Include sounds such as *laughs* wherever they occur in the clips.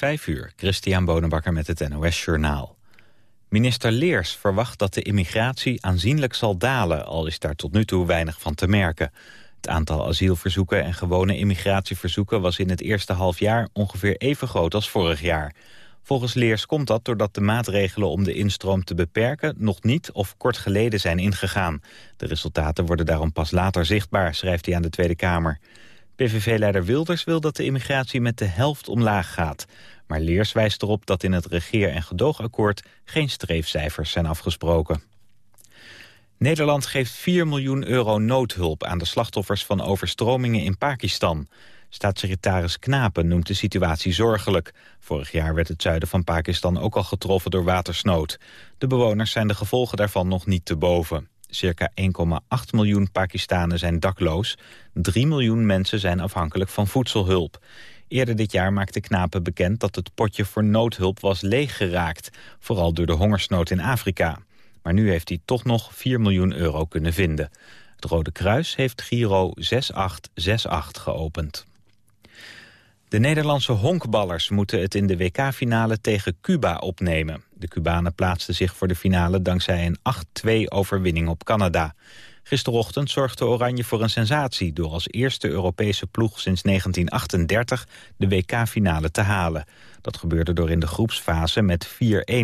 Vijf uur, Christian Bonenbakker met het NOS Journaal. Minister Leers verwacht dat de immigratie aanzienlijk zal dalen... al is daar tot nu toe weinig van te merken. Het aantal asielverzoeken en gewone immigratieverzoeken... was in het eerste halfjaar ongeveer even groot als vorig jaar. Volgens Leers komt dat doordat de maatregelen om de instroom te beperken... nog niet of kort geleden zijn ingegaan. De resultaten worden daarom pas later zichtbaar, schrijft hij aan de Tweede Kamer. PVV-leider Wilders wil dat de immigratie met de helft omlaag gaat. Maar Leers wijst erop dat in het regeer- en gedoogakkoord... geen streefcijfers zijn afgesproken. Nederland geeft 4 miljoen euro noodhulp aan de slachtoffers van overstromingen in Pakistan. Staatssecretaris Knapen noemt de situatie zorgelijk. Vorig jaar werd het zuiden van Pakistan ook al getroffen door watersnood. De bewoners zijn de gevolgen daarvan nog niet te boven. Circa 1,8 miljoen Pakistanen zijn dakloos. 3 miljoen mensen zijn afhankelijk van voedselhulp. Eerder dit jaar maakte Knapen bekend dat het potje voor noodhulp was leeggeraakt. Vooral door de hongersnood in Afrika. Maar nu heeft hij toch nog 4 miljoen euro kunnen vinden. Het Rode Kruis heeft Giro 6868 geopend. De Nederlandse honkballers moeten het in de WK-finale tegen Cuba opnemen. De Cubanen plaatsten zich voor de finale dankzij een 8-2 overwinning op Canada. Gisterochtend zorgde Oranje voor een sensatie... door als eerste Europese ploeg sinds 1938 de WK-finale te halen. Dat gebeurde door in de groepsfase met 4-1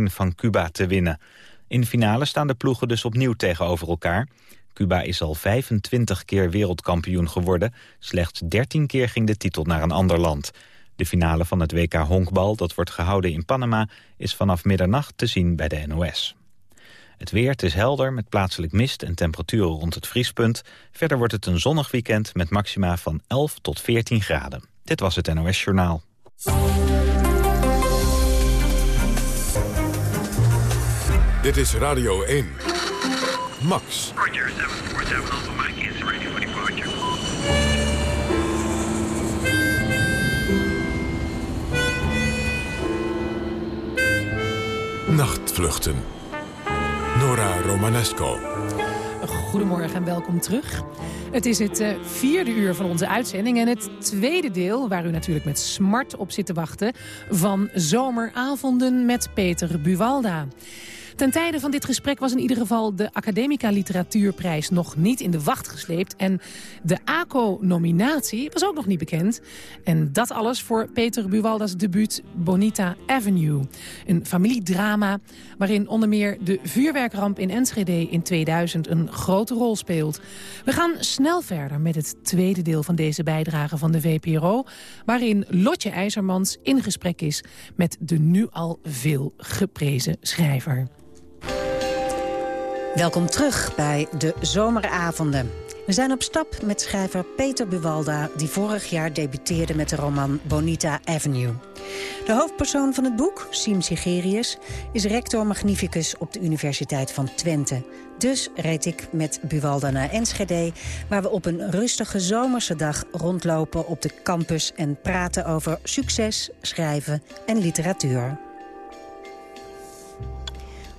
van Cuba te winnen. In de finale staan de ploegen dus opnieuw tegenover elkaar. Cuba is al 25 keer wereldkampioen geworden. Slechts 13 keer ging de titel naar een ander land. De finale van het WK Honkbal, dat wordt gehouden in Panama... is vanaf middernacht te zien bij de NOS. Het weer, is helder met plaatselijk mist en temperaturen rond het vriespunt. Verder wordt het een zonnig weekend met maxima van 11 tot 14 graden. Dit was het NOS Journaal. Dit is Radio 1. Max. Roger, 747 Alpha Mike is ready for departure. Nachtvluchten. Nora Romanesco. Goedemorgen en welkom terug. Het is het uh, vierde uur van onze uitzending en het tweede deel... waar u natuurlijk met smart op zit te wachten... van Zomeravonden met Peter Buwalda. Ten tijde van dit gesprek was in ieder geval de Academica Literatuurprijs nog niet in de wacht gesleept. En de ACO-nominatie was ook nog niet bekend. En dat alles voor Peter Buwalda's debuut Bonita Avenue. Een familiedrama waarin onder meer de vuurwerkramp in Enschede in 2000 een grote rol speelt. We gaan snel verder met het tweede deel van deze bijdrage van de VPRO... waarin Lotje IJzermans in gesprek is met de nu al veel geprezen schrijver. Welkom terug bij de Zomeravonden. We zijn op stap met schrijver Peter Buwalda... die vorig jaar debuteerde met de roman Bonita Avenue. De hoofdpersoon van het boek, Siem Sigerius... is rector magnificus op de Universiteit van Twente. Dus reed ik met Buwalda naar Enschede... waar we op een rustige zomerse dag rondlopen op de campus... en praten over succes, schrijven en literatuur.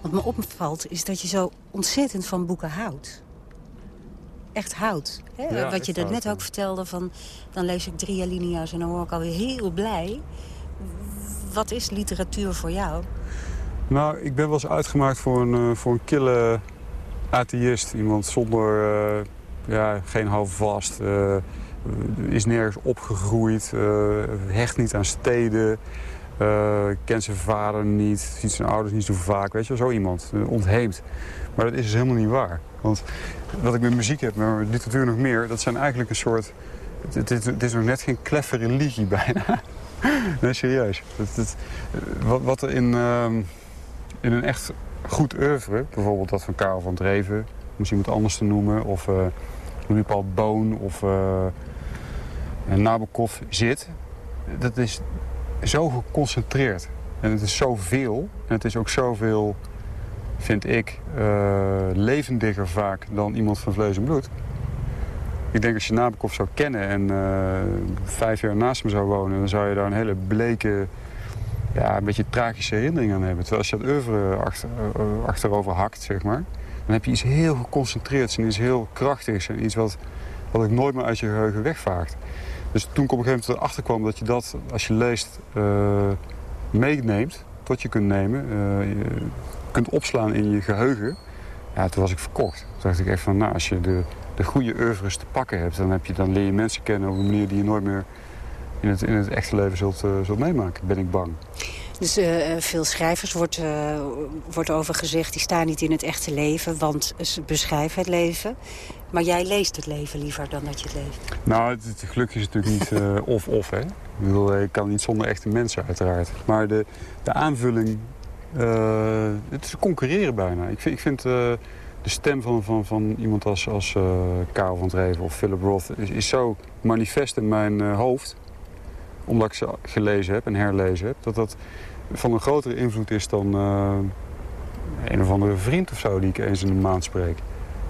Wat me opvalt is dat je zo ontzettend van boeken houdt. Echt houdt. Hè? Ja, Wat je er net ook vertelde, van, dan lees ik drie alinea's en dan word ik alweer heel blij. Wat is literatuur voor jou? Nou, ik ben wel eens uitgemaakt voor een, eh, voor een kille atheïst. Iemand zonder, eh, ja, geen houvast, eh, is nergens opgegroeid, hecht niet aan steden... eh, kent zijn vader niet, ziet zijn ouders niet zo vaak, weet je wel, zo iemand, eh, ontheemd. Maar dat is dus helemaal niet waar. Want wat ik met muziek heb, met literatuur nog meer, dat zijn eigenlijk een soort... Het, is nog net geen kleffe religie *laughs* bijna. nee, serieus. Het- wat, wat er in, ehm, in een echt goed oeuvre, bijvoorbeeld dat van Karel van Dreven, om eens iemand anders te noemen, of eh Louis Paul Boon of eh Nabokov zit, dat is zo geconcentreerd. En het is zoveel, en het is ook zoveel, vind ik, eh, levendiger vaak dan iemand van vlees en bloed. Ik denk als je Nabokov zou kennen en eh, vijf jaar naast me zou wonen... dan zou je daar een hele bleke, ja, een beetje tragische herinnering aan hebben. Terwijl als je dat oeuvre achter, eh, achterover hakt, zeg maar... dan heb je iets heel geconcentreerds en iets heel krachtigs... en iets wat, wat ik nooit meer uit je geheugen wegvaagt. Dus toen ik op een gegeven moment erachter kwam dat je dat, als je leest... eh, meeneemt, tot je kunt nemen, eh, je kunt opslaan in je geheugen. Ja, toen was ik verkocht. Toen dacht ik echt van, nou, als je de, de goede oeuvres te pakken hebt... Dan, heb je, dan leer je mensen kennen op een manier die je nooit meer in het, in het echte leven zult, uh, zult meemaken, ben ik bang. Dus veel schrijvers wordt, uh, wordt over gezegd... die staan niet in het echte leven, want ze beschrijven het leven. Maar jij leest het leven liever dan dat je het leeft. Nou, het, het geluk is natuurlijk niet *laughs* of-of, hè. Ik bedoel, ik kan niet zonder echte mensen, uiteraard. Maar de, de aanvulling... het is concurreren bijna. Ik vind, ik vind de stem van, van, van iemand als, als Karel van Dreven of Philip Roth... is, is zo manifest in mijn hoofd omdat ik ze gelezen heb en herlezen heb... dat dat van een grotere invloed is dan uh, een of andere vriend of zo... die ik eens in een maand spreek.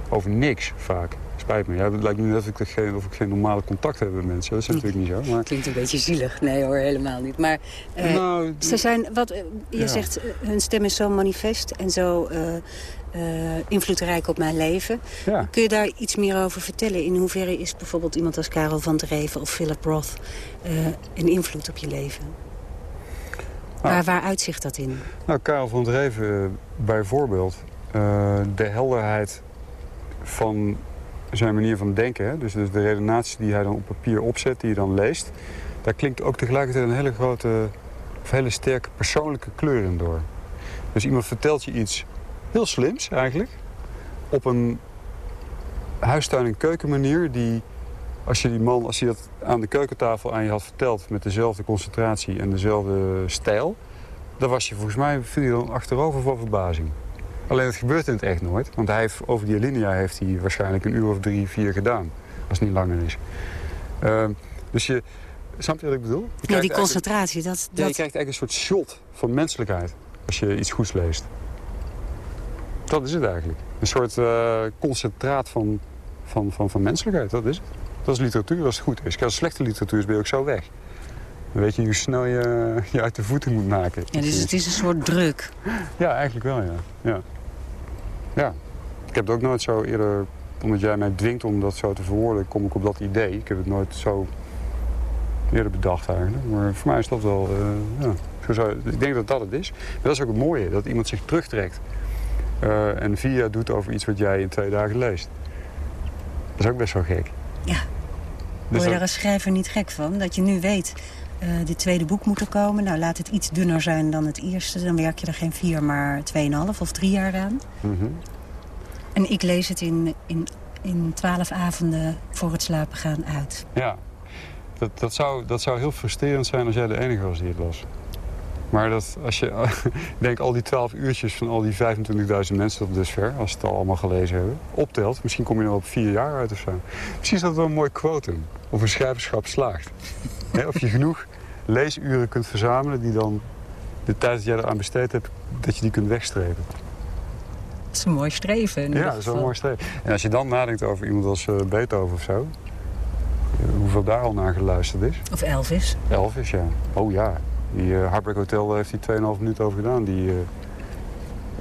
Over niks vaak. Spijt me. Ja, het lijkt me net of ik, geen, of ik geen normale contact heb met mensen. Dat is natuurlijk niet zo. Maar... Klinkt een beetje zielig. Nee hoor, helemaal niet. Maar uh, nou, ze zijn, wat, uh, je ja. zegt, hun stem is zo manifest en zo invloedrijk op mijn leven. Ja. Kun je daar iets meer over vertellen? In hoeverre is bijvoorbeeld iemand als Karel van Dreven of Philip Roth... een invloed op je leven? Nou, waar, waar uitzicht dat in? Nou, Karel van Dreven bijvoorbeeld. Uh, de helderheid van zijn manier van denken. Dus, dus de redenatie die hij dan op papier opzet, die je dan leest... daar klinkt ook tegelijkertijd een hele grote, of hele sterke persoonlijke kleur in door. Dus iemand vertelt je iets heel slims eigenlijk... op een huistuin- en keukenmanier die... Als je die man, als hij dat aan de keukentafel aan je had verteld... met dezelfde concentratie en dezelfde stijl... dan was je volgens mij, viel je dan achterover van verbazing. Alleen het gebeurt in het echt nooit. Want hij heeft, over die alinea heeft hij waarschijnlijk een uur of drie, vier gedaan. Als het niet langer is. Uh, dus je, snap je wat ik bedoel? Je ja, die concentratie. Dat, dat... Ja, je krijgt eigenlijk een soort shot van menselijkheid als je iets goeds leest. Dat is het eigenlijk. Een soort uh, concentraat van, van, van, van menselijkheid, dat is het. Dat is literatuur als het goed is. Als slechte literatuur is, ben je ook zo weg. Dan weet je hoe snel je je uit de voeten moet maken. Ja, dus het is een soort druk. Ja, eigenlijk wel, ja. ja. Ja. Ik heb het ook nooit zo eerder... Omdat jij mij dwingt om dat zo te verwoorden, kom ik op dat idee. Ik heb het nooit zo eerder bedacht eigenlijk. Maar voor mij is dat wel... Uh, ja. Zo, ik denk dat dat het is. Maar dat is ook het mooie, dat iemand zich terugtrekt. Uh, en jaar doet over iets wat jij in twee dagen leest. Dat is ook best wel gek. Ja. Dus Word je daar als schrijver niet gek van? Dat je nu weet, uh, dit tweede boek moet er komen. Nou, laat het iets dunner zijn dan het eerste. Dan werk je er geen vier, maar tweeënhalf of drie jaar aan. Mm -hmm. En ik lees het in, in, in twaalf avonden voor het slapen gaan uit. Ja, dat, dat, zou, dat zou heel frustrerend zijn als jij de enige was die het las. Maar dat, als je, *laughs* denk al die 12 uurtjes van al die 25.000 mensen tot dusver, als ze het al allemaal gelezen hebben, optelt, misschien kom je nog op vier jaar uit of zo. Misschien is dat wel een mooi quotum, of een schrijverschap slaagt. Of je genoeg leesuren kunt verzamelen die dan de tijd dat jij eraan besteed hebt, dat je die kunt wegstrepen. Dat is een mooi streven. ja, dat is wel een mooi streven. En als je dan nadenkt over iemand als uh, Beethoven of zo, hoeveel daar al naar geluisterd is. Of Elvis. Elvis, ja. Oh ja, die uh, Heartbreak Hotel heeft hij 2,5 minuten over gedaan, die, uh,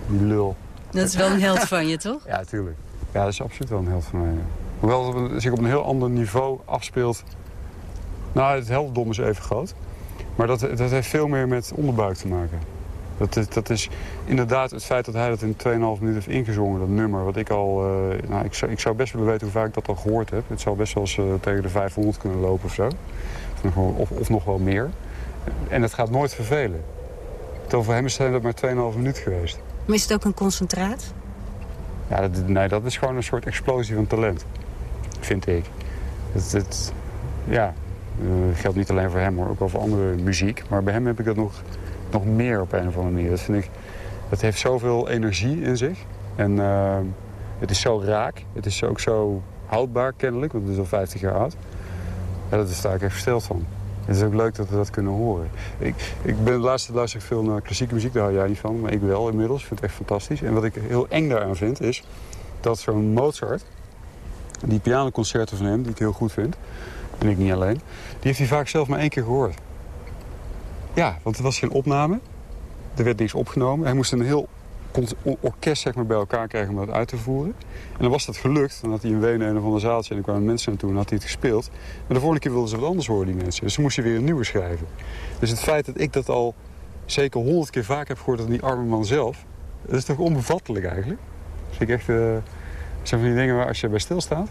die lul. Dat is wel een held van je, toch? *laughs* Ja, tuurlijk. Ja, dat is absoluut wel een held van mij. Ja. Hoewel het zich op een heel ander niveau afspeelt. Nou, het heldendom is even groot. Maar dat, dat heeft veel meer met onderbuik te maken. Dat is, dat is inderdaad het feit dat hij dat in 2,5 minuten heeft ingezongen, dat nummer. Wat ik al, uh, nou, ik, zou, ik zou best willen weten hoe vaak ik dat al gehoord heb. Het zou best wel eens uh, tegen de 500 kunnen lopen of zo. Of nog, of, nog wel meer. En het gaat nooit vervelen. Terwijl voor hem is het maar 2,5 minuut geweest. Maar is het ook een concentraat? Ja, dat, nee, dat is gewoon een soort explosie van talent. Vind ik. Het, het, ja, dat geldt niet alleen voor hem hoor, ook voor andere muziek. Maar bij hem heb ik dat nog, nog meer op een of andere manier. Dat vind ik, dat heeft zoveel energie in zich. En uh, het is zo raak. Het is ook zo houdbaar kennelijk, want het is al 50 jaar oud. Ja, dat is daar echt versteld van. Het is ook leuk dat we dat kunnen horen. Ik, ik ben de laatste luister veel naar klassieke muziek, daar hou jij niet van. Maar ik wel inmiddels, ik vind het echt fantastisch. En wat ik heel eng daaraan vind, is dat zo'n Mozart... die pianoconcerten van hem, die ik heel goed vind... en ik niet alleen, die heeft hij vaak zelf maar één keer gehoord. Ja, want het was geen opname. Er werd niks opgenomen. Hij moest een heel orkest zeg maar, bij elkaar krijgen om dat uit te voeren. En dan was dat gelukt. Dan had hij in Wenen een of ander zaaltje en dan kwamen mensen naartoe en had hij het gespeeld. Maar de volgende keer wilden ze wat anders horen, die mensen. Dus toen moest hij weer een nieuwe schrijven. Dus het feit dat ik dat al zeker honderd keer vaak heb gehoord dan die arme man zelf. Dat is toch onbevattelijk eigenlijk? Dat vind ik echt... eh zijn van die dingen waar als je bij stilstaat.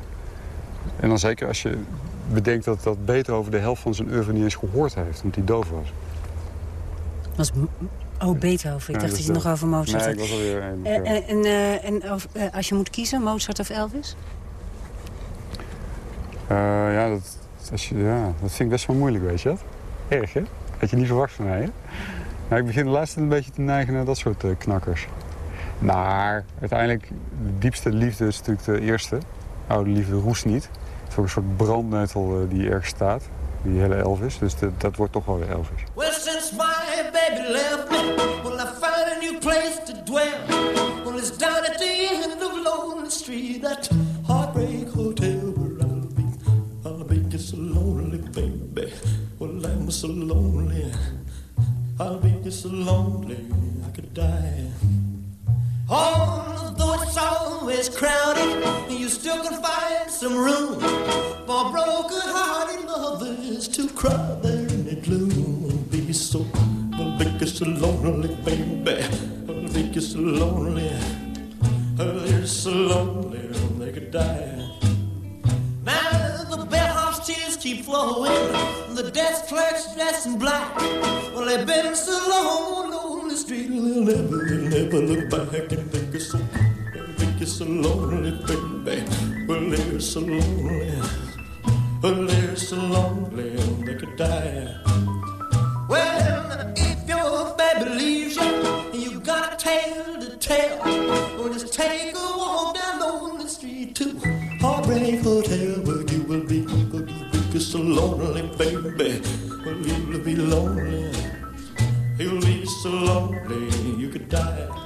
En dan zeker als je bedenkt dat dat beter over de helft van zijn oeuvre niet eens gehoord heeft. Omdat hij doof was. was oh, Beethoven. Ik Ja, dacht dat is je nog over Mozart Nee, had. ik was alweer een. Eh, En, en, eh, en of, eh, als je moet kiezen, Mozart of Elvis? Eh, ja, dat, als je, ja, dat vind ik best wel moeilijk, weet je dat? Erg, hè? Had je niet verwacht van mij, hè? Nou, ik begin de laatste een beetje te neigen naar dat soort eh, knakkers. Maar uiteindelijk, de diepste liefde is natuurlijk de eerste. Oude liefde roest niet. Een soort brandnetel eh, die ergens staat. Die hele Elvis. Dus dat- dat wordt toch wel weer Elvis. Well, since my baby left me, will I find a new place to dwell? Well, it's down at the end of Lonely Street, that heartbreak hotel where I'll be. I'll be just so lonely, baby. Well, I'm so lonely. I'll be just so lonely, I could die. Although it's always crowded, you still can find some room for broken-hearted lovers to cry there in the gloom. Be so, I'll make you so lonely, baby. I'll make you so lonely. You're so lonely, they could die. Now the bellhop's tears keep flowing. The desk clerk's dressed in black. Well, they've been so long on the street, they'll never, they'll never look back and think you're so, think you're so lonely, baby. Well, they're so lonely. Well, they're so lonely, they could die. Well, if your baby leaves you, and you got a tale to tell, well, just take a walk down lonely street to Heartbreak Hotel, where you will be, you will be so lonely, baby. Well, you will be lonely. You'll be so lonely, you could die.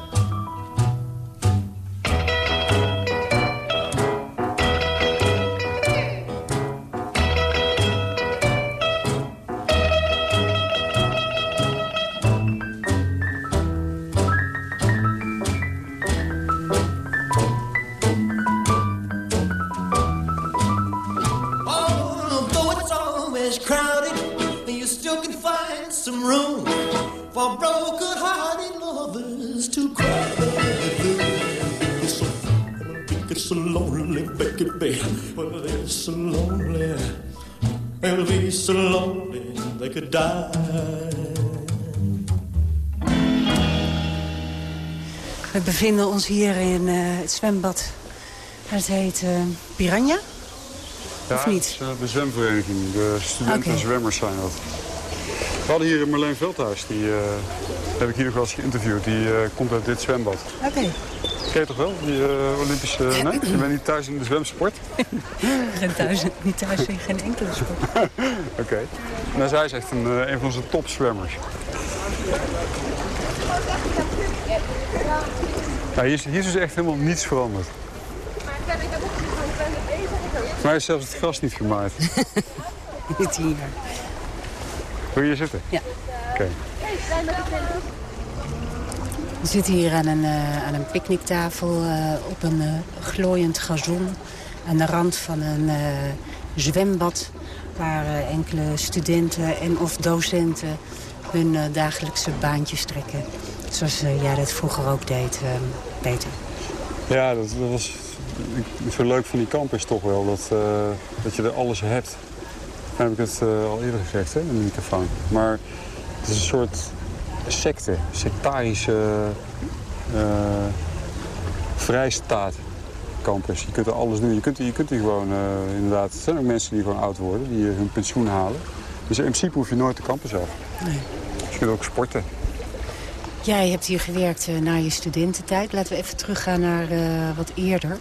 For broken-hearted lovers to cry. It's so, it's so lonely, baby. Well, they're so lonely. They'll be so lonely they could die. We bevinden ons hier in eh, het zwembad. Het heet eh, Piranha. Of Ja, niet? het is, eh, de zwemvereniging. De studenten Oké. zwemmers zijn dat. We hadden hier Marleen Veldhuis. Die eh, heb ik hier nog wel eens geïnterviewd. Die eh, komt uit dit zwembad. Oké. Ken je toch wel? Die eh, Olympische... Nee? Je bent niet thuis in de zwemsport? *laughs* Ik thuis, niet thuis in geen enkele sport. *laughs* Oké. Nou, zij is echt een, een van onze topzwemmers. Ja, hier, is, hier is dus echt helemaal niets veranderd. *laughs* Mij is zelfs het gras niet gemaaid. Niet hier. Wil je zitten? Ja. Oké. We zitten hier aan een, eh, aan een picknicktafel eh, op een eh, glooiend gazon. Aan de rand van een zwembad waar enkele studenten en of docenten hun dagelijkse baantjes trekken. Zoals jij dat vroeger ook deed, Peter. Ja, dat, dat was ik- zo leuk van die kamp is toch wel dat, dat je er alles hebt. Dan heb ik het eh, al eerder gezegd hè, in de microfoon. Maar het is een soort secte, sectarische eh vrijstaat campus. Je kunt er alles doen. Je kunt, je kunt hier gewoon eh, inderdaad... Er zijn ook mensen die gewoon oud worden, die hun pensioen halen. Dus in principe hoef je nooit de campus af. Nee. Dus je kunt ook sporten. Jij hebt hier gewerkt na je studententijd. Laten we even teruggaan naar wat eerder.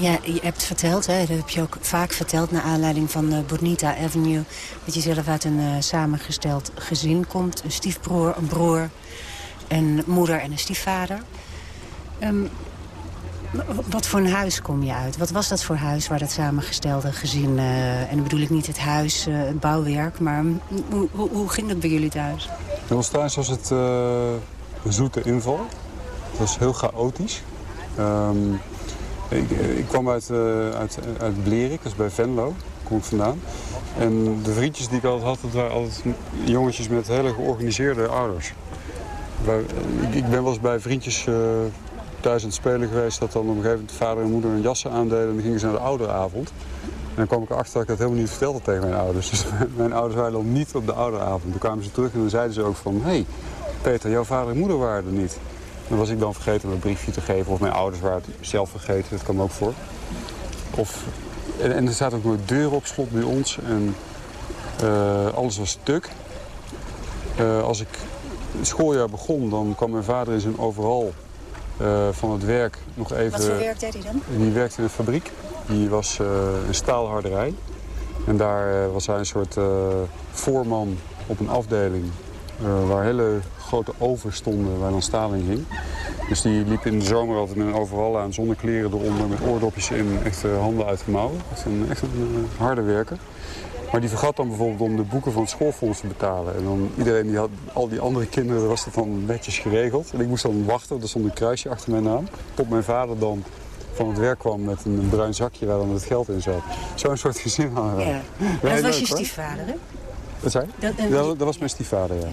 Ja, je hebt verteld, hè, dat heb je ook vaak verteld... naar aanleiding van eh, Bonita Avenue... dat je zelf uit een eh, samengesteld gezin komt. Een stiefbroer, een broer, een moeder en een stiefvader. Ehm, wat voor een huis kom je uit? Wat was dat voor huis waar dat samengestelde gezin... eh, en dan bedoel ik niet het huis, het bouwwerk... maar hoe, hoe, ging dat bij jullie thuis? Ons thuis was het een zoete inval. Het was heel chaotisch. Ehm, ik, ik kwam uit, eh, uit, uit Blerik, dus bij Venlo. Kom ik vandaan. En de vriendjes die ik altijd had, dat waren altijd jongetjes met hele georganiseerde ouders. Bij- ik, ben wel eens bij vriendjes eh, thuis aan het spelen geweest... dat dan op een gegeven moment vader en moeder een jassen aandeden... en dan gingen ze naar de ouderavond. En dan kwam ik erachter dat ik dat helemaal niet vertelde tegen mijn ouders. *laughs* Dus mijn ouders waren dan niet op de ouderavond. Toen kwamen ze terug en dan zeiden ze ook van... hé, hey, Peter, jouw vader en moeder waren er niet. Dan was ik dan vergeten om een briefje te geven. Of mijn ouders waren het zelf vergeten, dat kwam ook voor. Of, en, en er zaten ook nooit deuren op slot bij ons. En eh, alles was stuk. Eh, als ik het schooljaar begon, dan kwam mijn vader in zijn overal eh, van het werk nog even... Wat voor werk deed hij dan? Die werkte in een fabriek. Die was een staalharderij. En daar was hij een soort voorman op een afdeling... eh, waar hele grote ovens stonden waar dan staal in ging. Dus die liep in de zomer altijd met overal aan, zonder kleren eronder... met oordopjes in, echt eh, handen uit de mouwen. Echt een, echt een eh, harde werker. Maar die vergat dan bijvoorbeeld om de boeken van het schoolfonds te betalen. En dan iedereen die had, al die andere kinderen, was dat dan netjes geregeld. En ik moest dan wachten, er stond een kruisje achter mijn naam. Tot mijn vader dan van het werk kwam met een, bruin zakje waar dan het geld in zat. Zo'n soort gezin hadden. Ja. Dat was je stiefvader, hè? Wat zei je? Dat, Ja, dat, dat was mijn stiefvader, ja.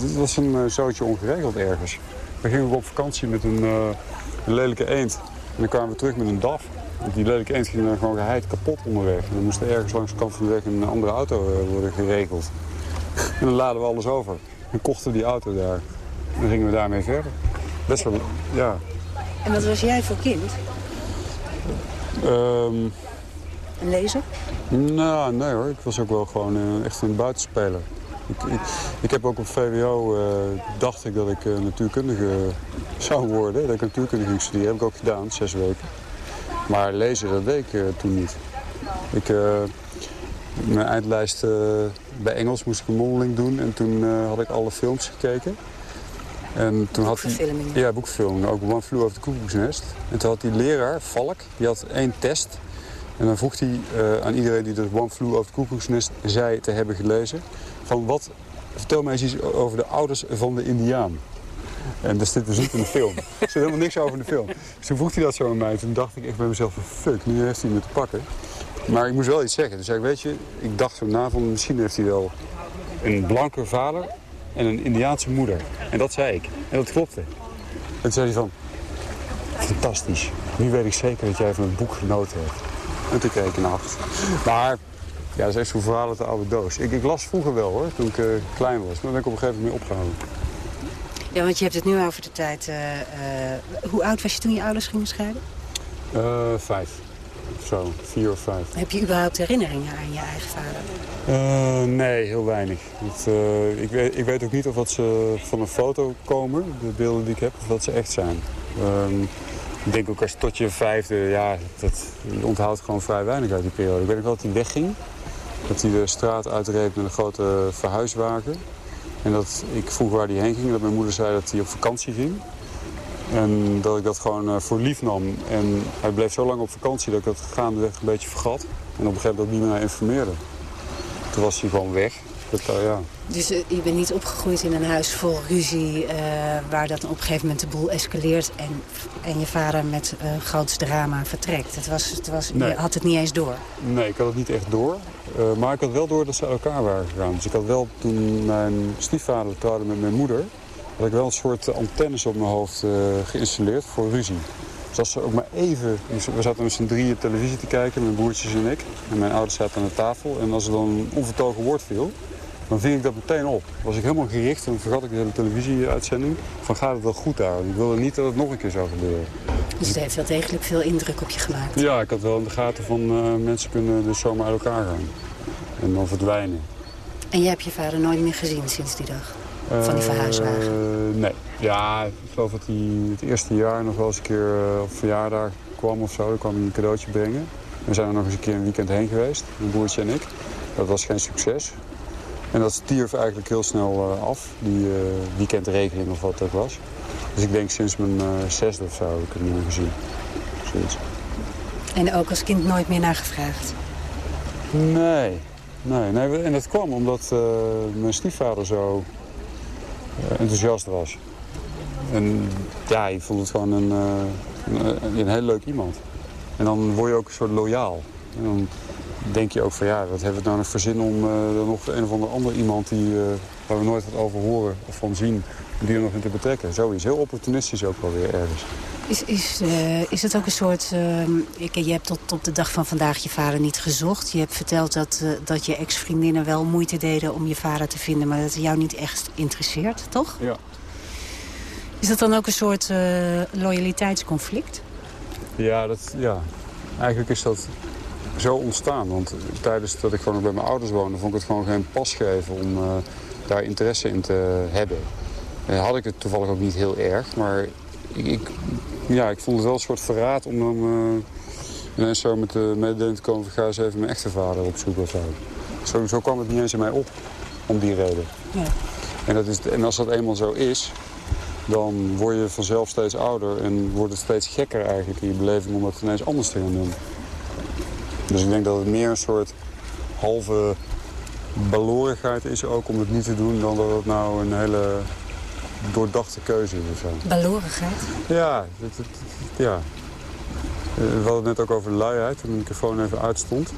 Dat, was een eh, zootje ongeregeld ergens. We gingen op vakantie met een, eh, een lelijke eend. En dan kwamen we terug met een DAF. Want die lelijke eend ging dan gewoon geheid kapot onderweg. En dan moest er ergens langs de kant van de weg een andere auto eh, worden geregeld. En dan laden we alles over. En kochten die auto daar. En dan gingen we daarmee verder. Best wel, ja. En wat was jij voor kind? Ehm, Een lezer? Nou, nee hoor. Ik was ook wel gewoon eh, echt een buitenspeler. Ik, ik, ik heb ook op VWO, eh, dacht ik dat ik eh, natuurkundige zou worden. Dat ik natuurkunde ging studeren. Heb ik ook gedaan, zes weken. Maar lezen, dat deed ik toen niet. Ik, mijn eindlijst bij Engels moest ik een mondeling doen. En toen had ik alle films gekeken. En toen had ja, boekverfilming. Ook One Flew Over the Cuckoo's Nest. En toen had die leraar, Valk, die had één test. En dan vroeg hij eh, aan iedereen die de One Flew Over the Cuckoo's Nest zei te hebben gelezen... van wat, vertel mij eens iets over de ouders van de indiaan. En dat zit dus niet in de film. *laughs* Er zit helemaal niks over in de film. Dus toen vroeg hij dat zo aan mij. Toen dacht ik echt bij mezelf, fuck, nu heeft hij me te pakken. Maar ik moest wel iets zeggen. Dus zei ik, weet je, ik dacht zo na van misschien heeft hij wel een blanke vader en een Indiaanse moeder. En dat zei ik. En dat klopte. En toen zei hij van, fantastisch. Nu weet ik zeker dat jij van het boek genoten hebt. En toen kreeg ik een acht. Maar ja, dat is echt zo'n verhaal uit de oude doos. Ik, ik las vroeger wel hoor, toen ik eh, klein was. Maar daar ben ik op een gegeven moment mee opgehouden. Ja, want je hebt het nu over de tijd... eh, eh, hoe oud was je toen je ouders gingen scheiden? Vijf. Zo, vier of vijf. Heb je überhaupt herinneringen aan je eigen vader? Nee, heel weinig. Het, ik, weet, ik weet ook niet of dat ze van een foto komen, de beelden die ik heb, of dat ze echt zijn. Ehm, ik denk ook als tot je vijfde, ja, dat, onthoudt gewoon vrij weinig uit die periode. Ik weet ook wel dat hij wegging. Dat hij de straat uitreed met een grote verhuiswagen. En dat ik vroeg waar hij heen ging. Dat mijn moeder zei dat hij op vakantie ging. En dat ik dat gewoon eh, voor lief nam. En hij bleef zo lang op vakantie dat ik dat gaandeweg een beetje vergat. En op een gegeven moment ook niet meer informeerde. Toen was hij gewoon weg. Dat, eh, ja. Dus eh, je bent niet opgegroeid in een huis vol ruzie... eh, waar dat op een gegeven moment de boel escaleert... en, en je vader met eh groots drama vertrekt. Het was, het was, Nee. Je had het niet eens door. Nee, ik had het niet echt door. Eh, maar ik had wel door dat ze uit elkaar waren gegaan. Dus ik had wel toen mijn stiefvader trouwde met mijn moeder... had ik wel een soort antennes op mijn hoofd eh, geïnstalleerd voor ruzie. Dus als ze ook maar even... dus We zaten met z'n drieën televisie te kijken, mijn broertjes en ik. En mijn ouders zaten aan de tafel. En als er dan een onvertogen woord viel, dan ving ik dat meteen op. Was ik helemaal gericht en dan vergat ik de hele televisieuitzending. Van gaat het wel goed daar? Ik wilde niet dat het nog een keer zou gebeuren. Dus het heeft wel degelijk veel indruk op je gemaakt. Ja, ik had wel in de gaten van eh, mensen kunnen dus zomaar uit elkaar gaan. En dan verdwijnen. En jij hebt je vader nooit meer gezien sinds die dag? Van die verhuiswagen? Eh, nee. Ja, ik geloof dat hij het eerste jaar nog wel eens een keer eh, op verjaardag kwam of zo. Dan kwam hij een cadeautje brengen. We zijn er nog eens een keer een weekend heen geweest, mijn broertje en ik. Dat was geen succes. En dat stierf eigenlijk heel snel eh, af, die eh, weekendregeling of wat dat was. Dus ik denk sinds mijn eh, zesde of zo heb ik hem niet meer gezien. Zoiets. En ook als kind nooit meer nagevraagd? Nee, nee, nee. En dat kwam omdat mijn stiefvader zo enthousiast was. En ja, ik vond het gewoon een, een, een heel leuk iemand. En dan word je ook een soort loyaal. En dan denk je ook van ja, wat hebben we nou nog voor zin om uh, er nog een of ander, ander iemand die, uh, waar we nooit wat over horen of van zien, die er nog in te betrekken. Zo is heel opportunistisch ook wel weer ergens. Is, is, uh, is het ook een soort... ik, je hebt tot op de dag van vandaag je vader niet gezocht. Je hebt verteld dat, dat je ex-vriendinnen wel moeite deden om je vader te vinden... maar dat het jou niet echt interesseert, toch? Ja. Is dat dan ook een soort loyaliteitsconflict? Ja, dat, ja, eigenlijk is dat zo ontstaan. Want tijdens dat ik gewoon bij mijn ouders woonde... vond ik het gewoon geen pas geven om uh, daar interesse in te hebben. Uh, had ik het toevallig ook niet heel erg. Maar ik, ik, ja, ik vond het wel een soort verraad om dan uh, ineens zo met de mededeling te komen... ga eens even mijn echte vader opzoeken of zo. zo. Zo kwam het niet eens in mij op, om die reden. Ja. En, dat is, en als dat eenmaal zo is, dan word je vanzelf steeds ouder... en wordt het steeds gekker eigenlijk in je beleving om dat ineens anders te gaan doen. Dus ik denk dat het meer een soort halve balorigheid is ook om het niet te doen... dan dat het nou een hele doordachte keuze is of zo. Balorigheid? Ja, het, het, ja. Eh, we hadden het net ook over luiheid toen de microfoon even uitstond.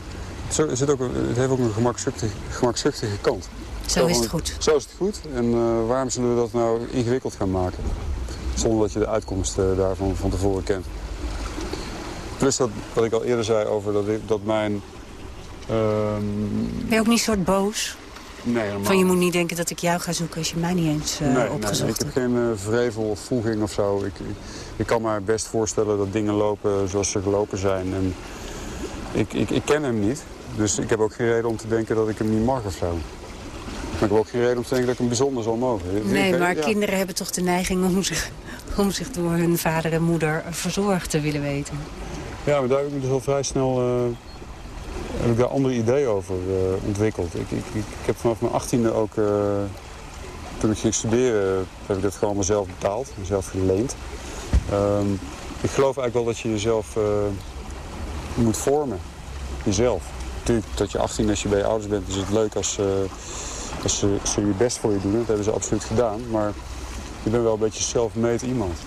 Het, zit ook, het heeft ook een gemakzuchtige, gemakzuchtige kant. Zo is het goed. Zo is het goed. En uh, waarom zullen we dat nou ingewikkeld gaan maken? Zonder dat je de uitkomst uh, daarvan van tevoren kent. Plus dat, wat ik al eerder zei over dat, ik, dat mijn... Um... Ben je ook niet soort boos? Nee, helemaal Van je moet niet denken dat ik jou ga zoeken als je mij niet eens uh, nee, opgezocht nee, ik heb geen uh, vrevel of voeging of zo. Ik, ik, ik, kan me best voorstellen dat dingen lopen zoals ze gelopen zijn. En ik, ik, ik ken hem niet, dus ik heb ook geen reden om te denken dat ik hem niet mag of zo. Maar ik heb ook geen reden om te denken dat ik hem bijzonder zal mogen. Nee, maar kinderen hebben toch de neiging om zich, om zich door hun vader en moeder verzorgd te willen weten. Ja, maar daar heb ik dus al vrij snel uh, heb ik daar andere ideeën over uh, ontwikkeld. Ik, ik, ik, heb vanaf mijn achttiende ook, uh, toen ik ging studeren, heb ik dat gewoon mezelf betaald, mezelf geleend. Um, ik geloof eigenlijk wel dat je jezelf moet vormen, jezelf. Natuurlijk, tot je 18 als je bij je ouders bent, is het leuk als, als ze, ze je best voor je doen. Dat hebben ze absoluut gedaan, maar je bent wel een beetje zelfmeet iemand.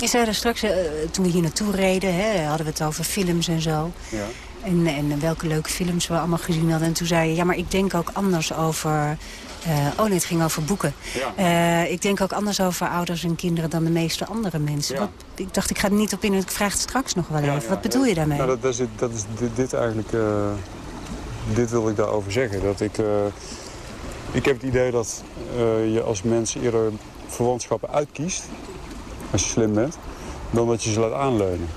Je zei er straks, uh, toen we hier naartoe reden, hè, hadden we het over films en zo. Ja. En, en welke leuke films we allemaal gezien hadden. En toen zei je, ja, maar ik denk ook anders over... Uh, oh nee, het ging over boeken. Ja. Uh, ik denk ook anders over ouders en kinderen dan de meeste andere mensen. Ja. Wat, ik dacht, ik ga er niet op in, ik vraag het straks nog wel even. Wat bedoel je daarmee? Nou, dat, dat is, dat is dit, dit eigenlijk... dit wil ik daarover zeggen. Dat ik, ik heb het idee dat je als mens eerder verwantschappen uitkiest... als je slim bent, dan dat je ze laat aanleunen.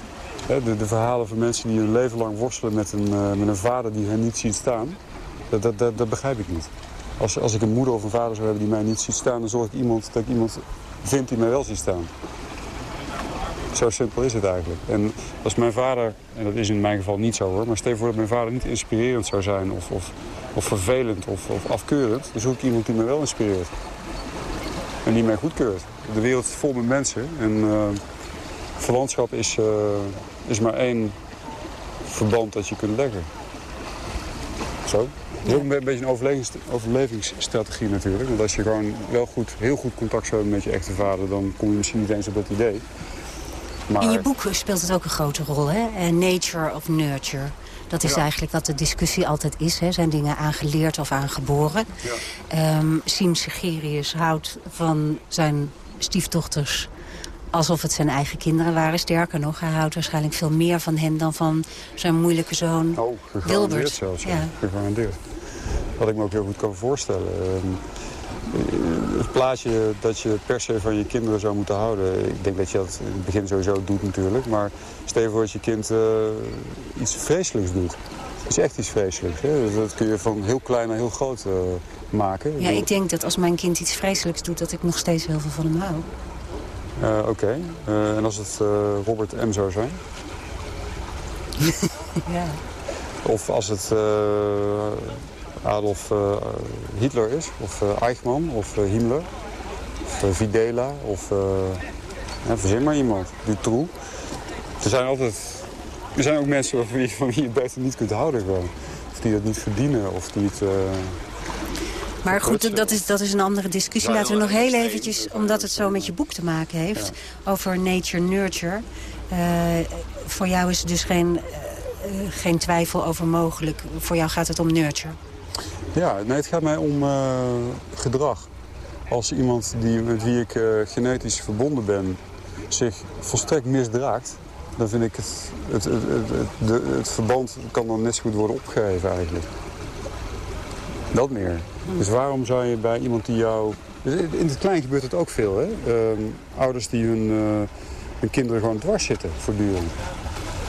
De, de, verhalen van mensen die hun leven lang worstelen met een, uh, met een vader die hen niet ziet staan, dat, dat, dat, dat, begrijp ik niet. Als, als ik een moeder of een vader zou hebben die mij niet ziet staan, dan zorg ik iemand, dat ik iemand vind die mij wel ziet staan. Zo simpel is het eigenlijk. En als mijn vader, en dat is in mijn geval niet zo hoor, maar stel voor dat mijn vader niet inspirerend zou zijn of, of, of vervelend of, of afkeurend, dan zoek ik iemand die mij wel inspireert. En die mij goedkeurt. De wereld is vol met mensen en uh, verwantschap is, uh, is maar één verband dat je kunt leggen. Zo. Het is ook een beetje een overlevings, overlevingsstrategie natuurlijk. Want als je gewoon wel goed, heel goed contact zou hebben met je echte vader... dan kom je misschien niet eens op dat idee. Maar... In je boek speelt het ook een grote rol, hè? Nature of nurture. Dat is Ja. eigenlijk wat de discussie altijd is. Hè? Zijn dingen aangeleerd of aangeboren? Ja. Um, Siem Segerius houdt van zijn stiefdochters alsof het zijn eigen kinderen waren. Sterker nog, hij houdt waarschijnlijk veel meer van hen... dan van zijn moeilijke zoon Oh, gegarandeerd Wilbert. zelfs. Ja. Gegarandeerd. Wat ik me ook heel goed kan voorstellen. Ehm, eh, Het plaatje dat je per se van je kinderen zou moeten houden... ik denk dat je dat in het begin sowieso doet natuurlijk... maar stel je voor dat je kind eh, iets vreselijks doet. Het is echt iets vreselijks. Hè? Dus Dat kun je van heel klein naar heel groot eh, maken. Ja, ik denk dat als mijn kind iets vreselijks doet... dat ik nog steeds heel veel van hem hou. Eh, Oké. En als het Robert M. zou zijn? *laughs* Ja. Of als het Adolf eh, Hitler is, of eh, Eichmann, of eh, Himmler, of eh, Videla, of uh, ja, verzin maar iemand, Dutroux. Er zijn altijd, er zijn ook mensen van wie, van wie je beter niet kunt houden gewoon. Of die het niet verdienen, of die het... eh, Maar goed, dat- dat is, dat is een andere discussie. Laten we nog heel eventjes, omdat het zo met je boek te maken heeft... over nature-nurture. Eh, voor jou is het dus geen, eh, geen twijfel over mogelijk. Voor jou gaat het om nurture. Ja, nee, het gaat mij om uh, gedrag. Als iemand die, met wie ik uh, genetisch verbonden ben zich volstrekt misdraagt... dan vind ik het, het, het, het, het verband kan dan net zo goed worden opgegeven eigenlijk. Dat meer. Dus waarom zou je bij iemand die jou... In het klein gebeurt het ook veel, hè? Uh, ouders die hun, uh, hun kinderen gewoon dwars zitten voortdurend.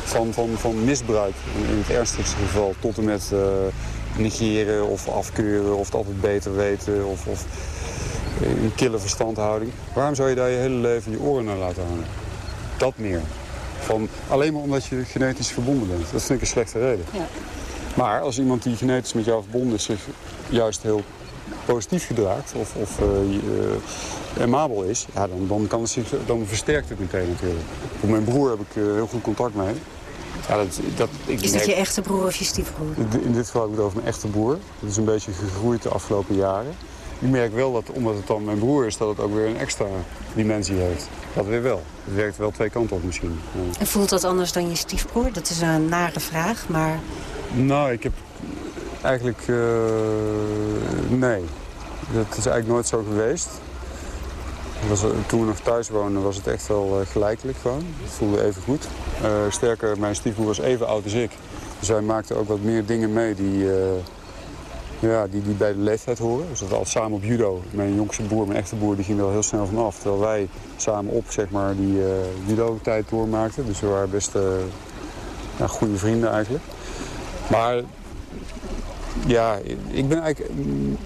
Van, van, van misbruik in het ernstigste geval tot en met negeren of afkeuren of het altijd beter weten of, of een kille verstandhouding. Waarom zou je daar je hele leven je oren naar laten hangen? Dat meer. Van, alleen maar omdat je genetisch verbonden bent. Dat vind ik een slechte reden. Ja. Maar als iemand die genetisch met jou verbonden is zich juist heel positief gedraagt of, of uh, amabel is, ja, dan, dan, kan het zich, dan versterkt het meteen natuurlijk. Met mijn broer heb ik uh, heel goed contact mee. Ja, dat, dat, ik is dat je echte broer of je stiefbroer? In dit geval heb ik het over mijn echte broer. Dat is een beetje gegroeid de afgelopen jaren. Ik merk wel dat, omdat het dan mijn broer is, dat het ook weer een extra dimensie heeft. Dat weer wel. Het werkt wel twee kanten op misschien. Ja. En voelt dat anders dan je stiefbroer? Dat is een nare vraag, maar... Nou, ik heb eigenlijk... Uh, nee. Dat is eigenlijk nooit zo geweest. Toen we nog thuis woonden was het echt wel uh, gelijkelijk gewoon. Het voelde even goed. Uh, sterker, mijn stiefbroer was even oud als ik. Dus hij maakte ook wat meer dingen mee die, ja, die, die bij de leeftijd horen. We zaten altijd samen op judo. Mijn jongste broer, mijn echte broer, die ging er wel heel snel vanaf. Terwijl wij samen op zeg maar, die judo-tijd doormaakten. Dus we waren best ja, goede vrienden eigenlijk. Maar ja, ik ben eigenlijk...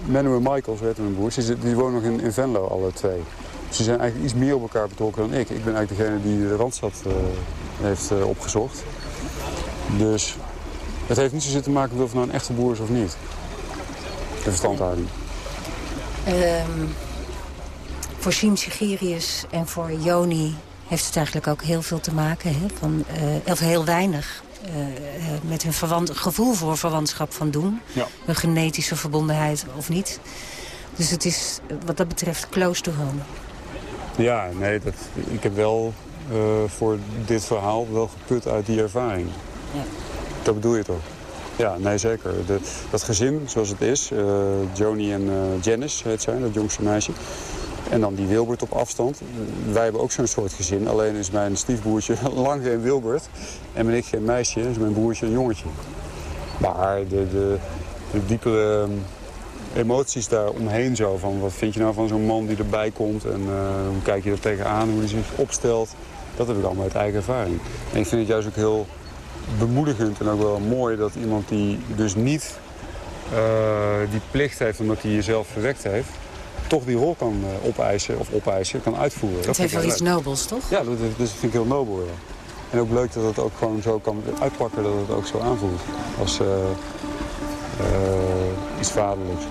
Menno en Michael, mijn broers, die, die wonen nog in Venlo, alle twee. Ze zijn eigenlijk iets meer op elkaar betrokken dan ik. Ik ben eigenlijk degene die de Randstad uh, heeft uh, opgezocht. Dus het heeft niet zozeer te maken met of het nou een echte boer is of niet. De verstandhouding. Um, voor Siem Sigirius en voor Joni heeft het eigenlijk ook heel veel te maken. Hè? Van, uh, of heel weinig met hun verwant, gevoel voor verwantschap van doen. Ja. Hun genetische verbondenheid of niet. Dus het is wat dat betreft close to home. Ja, nee, dat, ik heb wel uh, voor dit verhaal wel geput uit die ervaring. Ja. Dat bedoel je toch? Ja, nee, zeker. De, dat gezin zoals het is, uh, Joni en uh, Janice het zijn, dat jongste meisje. En dan die Wilbert op afstand. Wij hebben ook zo'n soort gezin. Alleen is mijn stiefbroertje *laughs* lang geen Wilbert. En ben ik geen meisje, is mijn broertje een jongetje. Maar de, de, de diepere emoties daar omheen zo. Van wat vind je nou van zo'n man die erbij komt? En uh, hoe kijk je er tegenaan? Hoe hij zich opstelt? Dat heb ik allemaal uit eigen ervaring. En ik vind het juist ook heel bemoedigend en ook wel mooi dat iemand die dus niet uh, die plicht heeft omdat hij jezelf verwekt heeft toch die rol kan uh, opeisen of opeisen, kan uitvoeren. Dat, heeft wel iets nobels, toch? Ja, dat, dat, vind ik heel nobel, ja. En ook leuk dat het ook gewoon zo kan uitpakken dat het ook zo aanvoelt. Als uh, uh, iets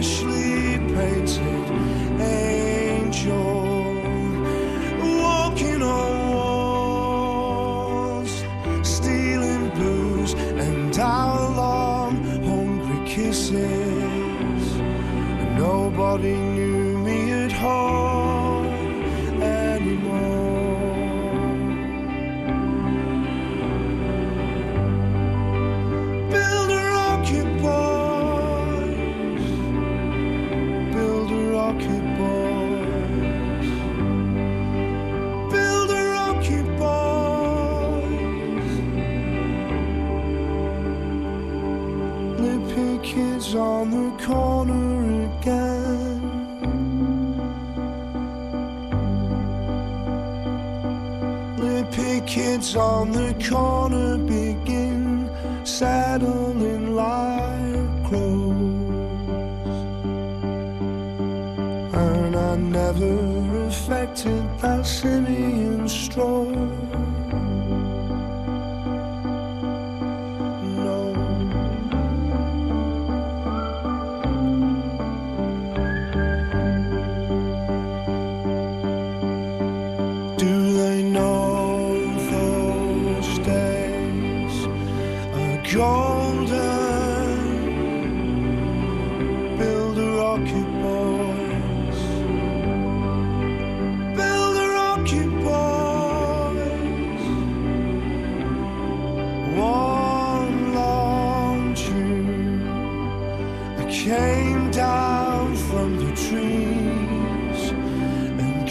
freshly painted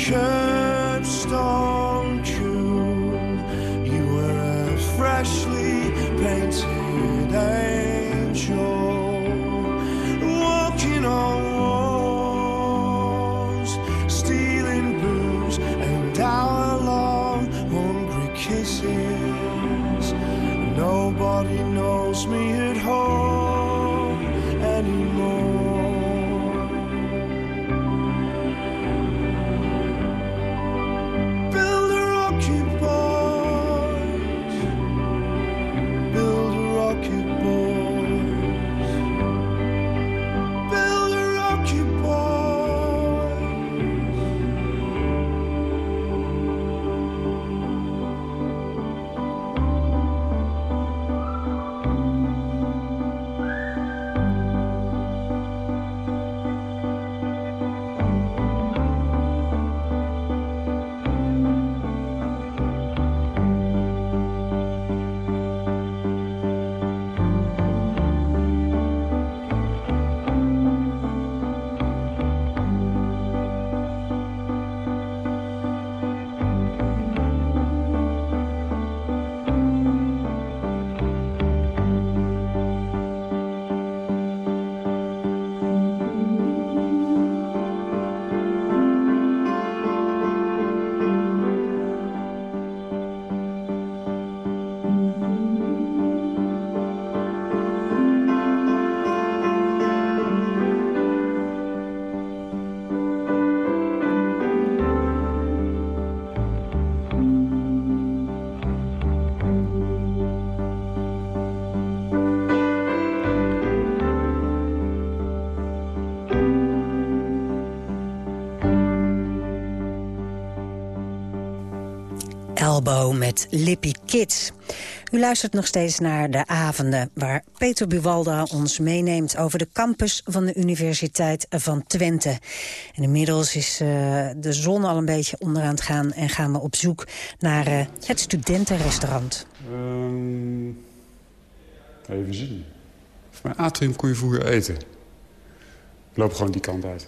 je Elbow met Lippy Kids. U luistert nog steeds naar de avonden waar Peter Buwalda ons meeneemt over de campus van de Universiteit van Twente. En inmiddels is eh, de zon al een beetje onderaan het gaan en gaan we op zoek naar eh, het studentenrestaurant. Ehm, even zien. Voor mijn atrium kon je vroeger eten. Ik loop gewoon die kant uit.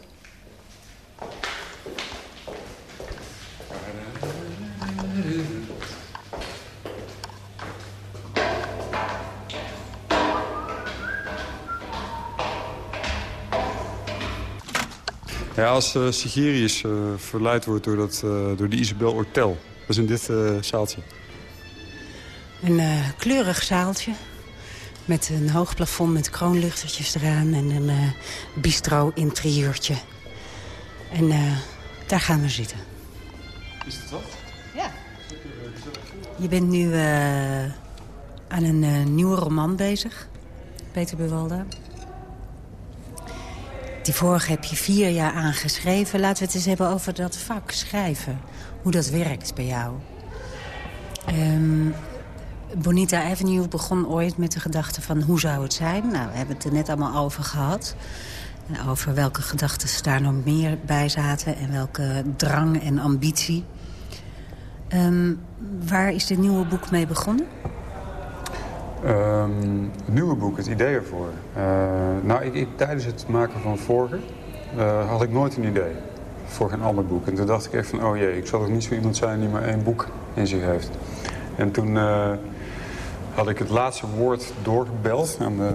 Ja, als eh, Sigirius eh, verleid wordt door, dat, eh, door de Isabel Ortel. Dat is in dit zaaltje. Een kleurig zaaltje met een hoog plafond met kroonluchtertjes eraan... en een bistro-interieurtje. En daar gaan we zitten. Is het wat? Je bent nu aan een nieuwe roman bezig, Peter Bewalda. Die vorige heb je vier jaar aangeschreven. Laten we het eens hebben over dat vak, schrijven. Hoe dat werkt bij jou. Ehm, Bonita Avenue begon ooit met de gedachte van hoe zou het zijn? Nou, we hebben het er net allemaal over gehad. Over welke gedachten daar nog meer bij zaten... en welke drang en ambitie. Ehm, waar is dit nieuwe boek mee begonnen? Ehm, het nieuwe boek, het idee ervoor. Eh, nou, ik, tijdens het maken van vorige eh, had ik nooit een idee voor geen ander boek. En toen dacht ik echt van, oh jee, ik zal toch niet zo iemand zijn die maar één boek in zich heeft. En toen eh, had ik het laatste woord doorgebeld aan de,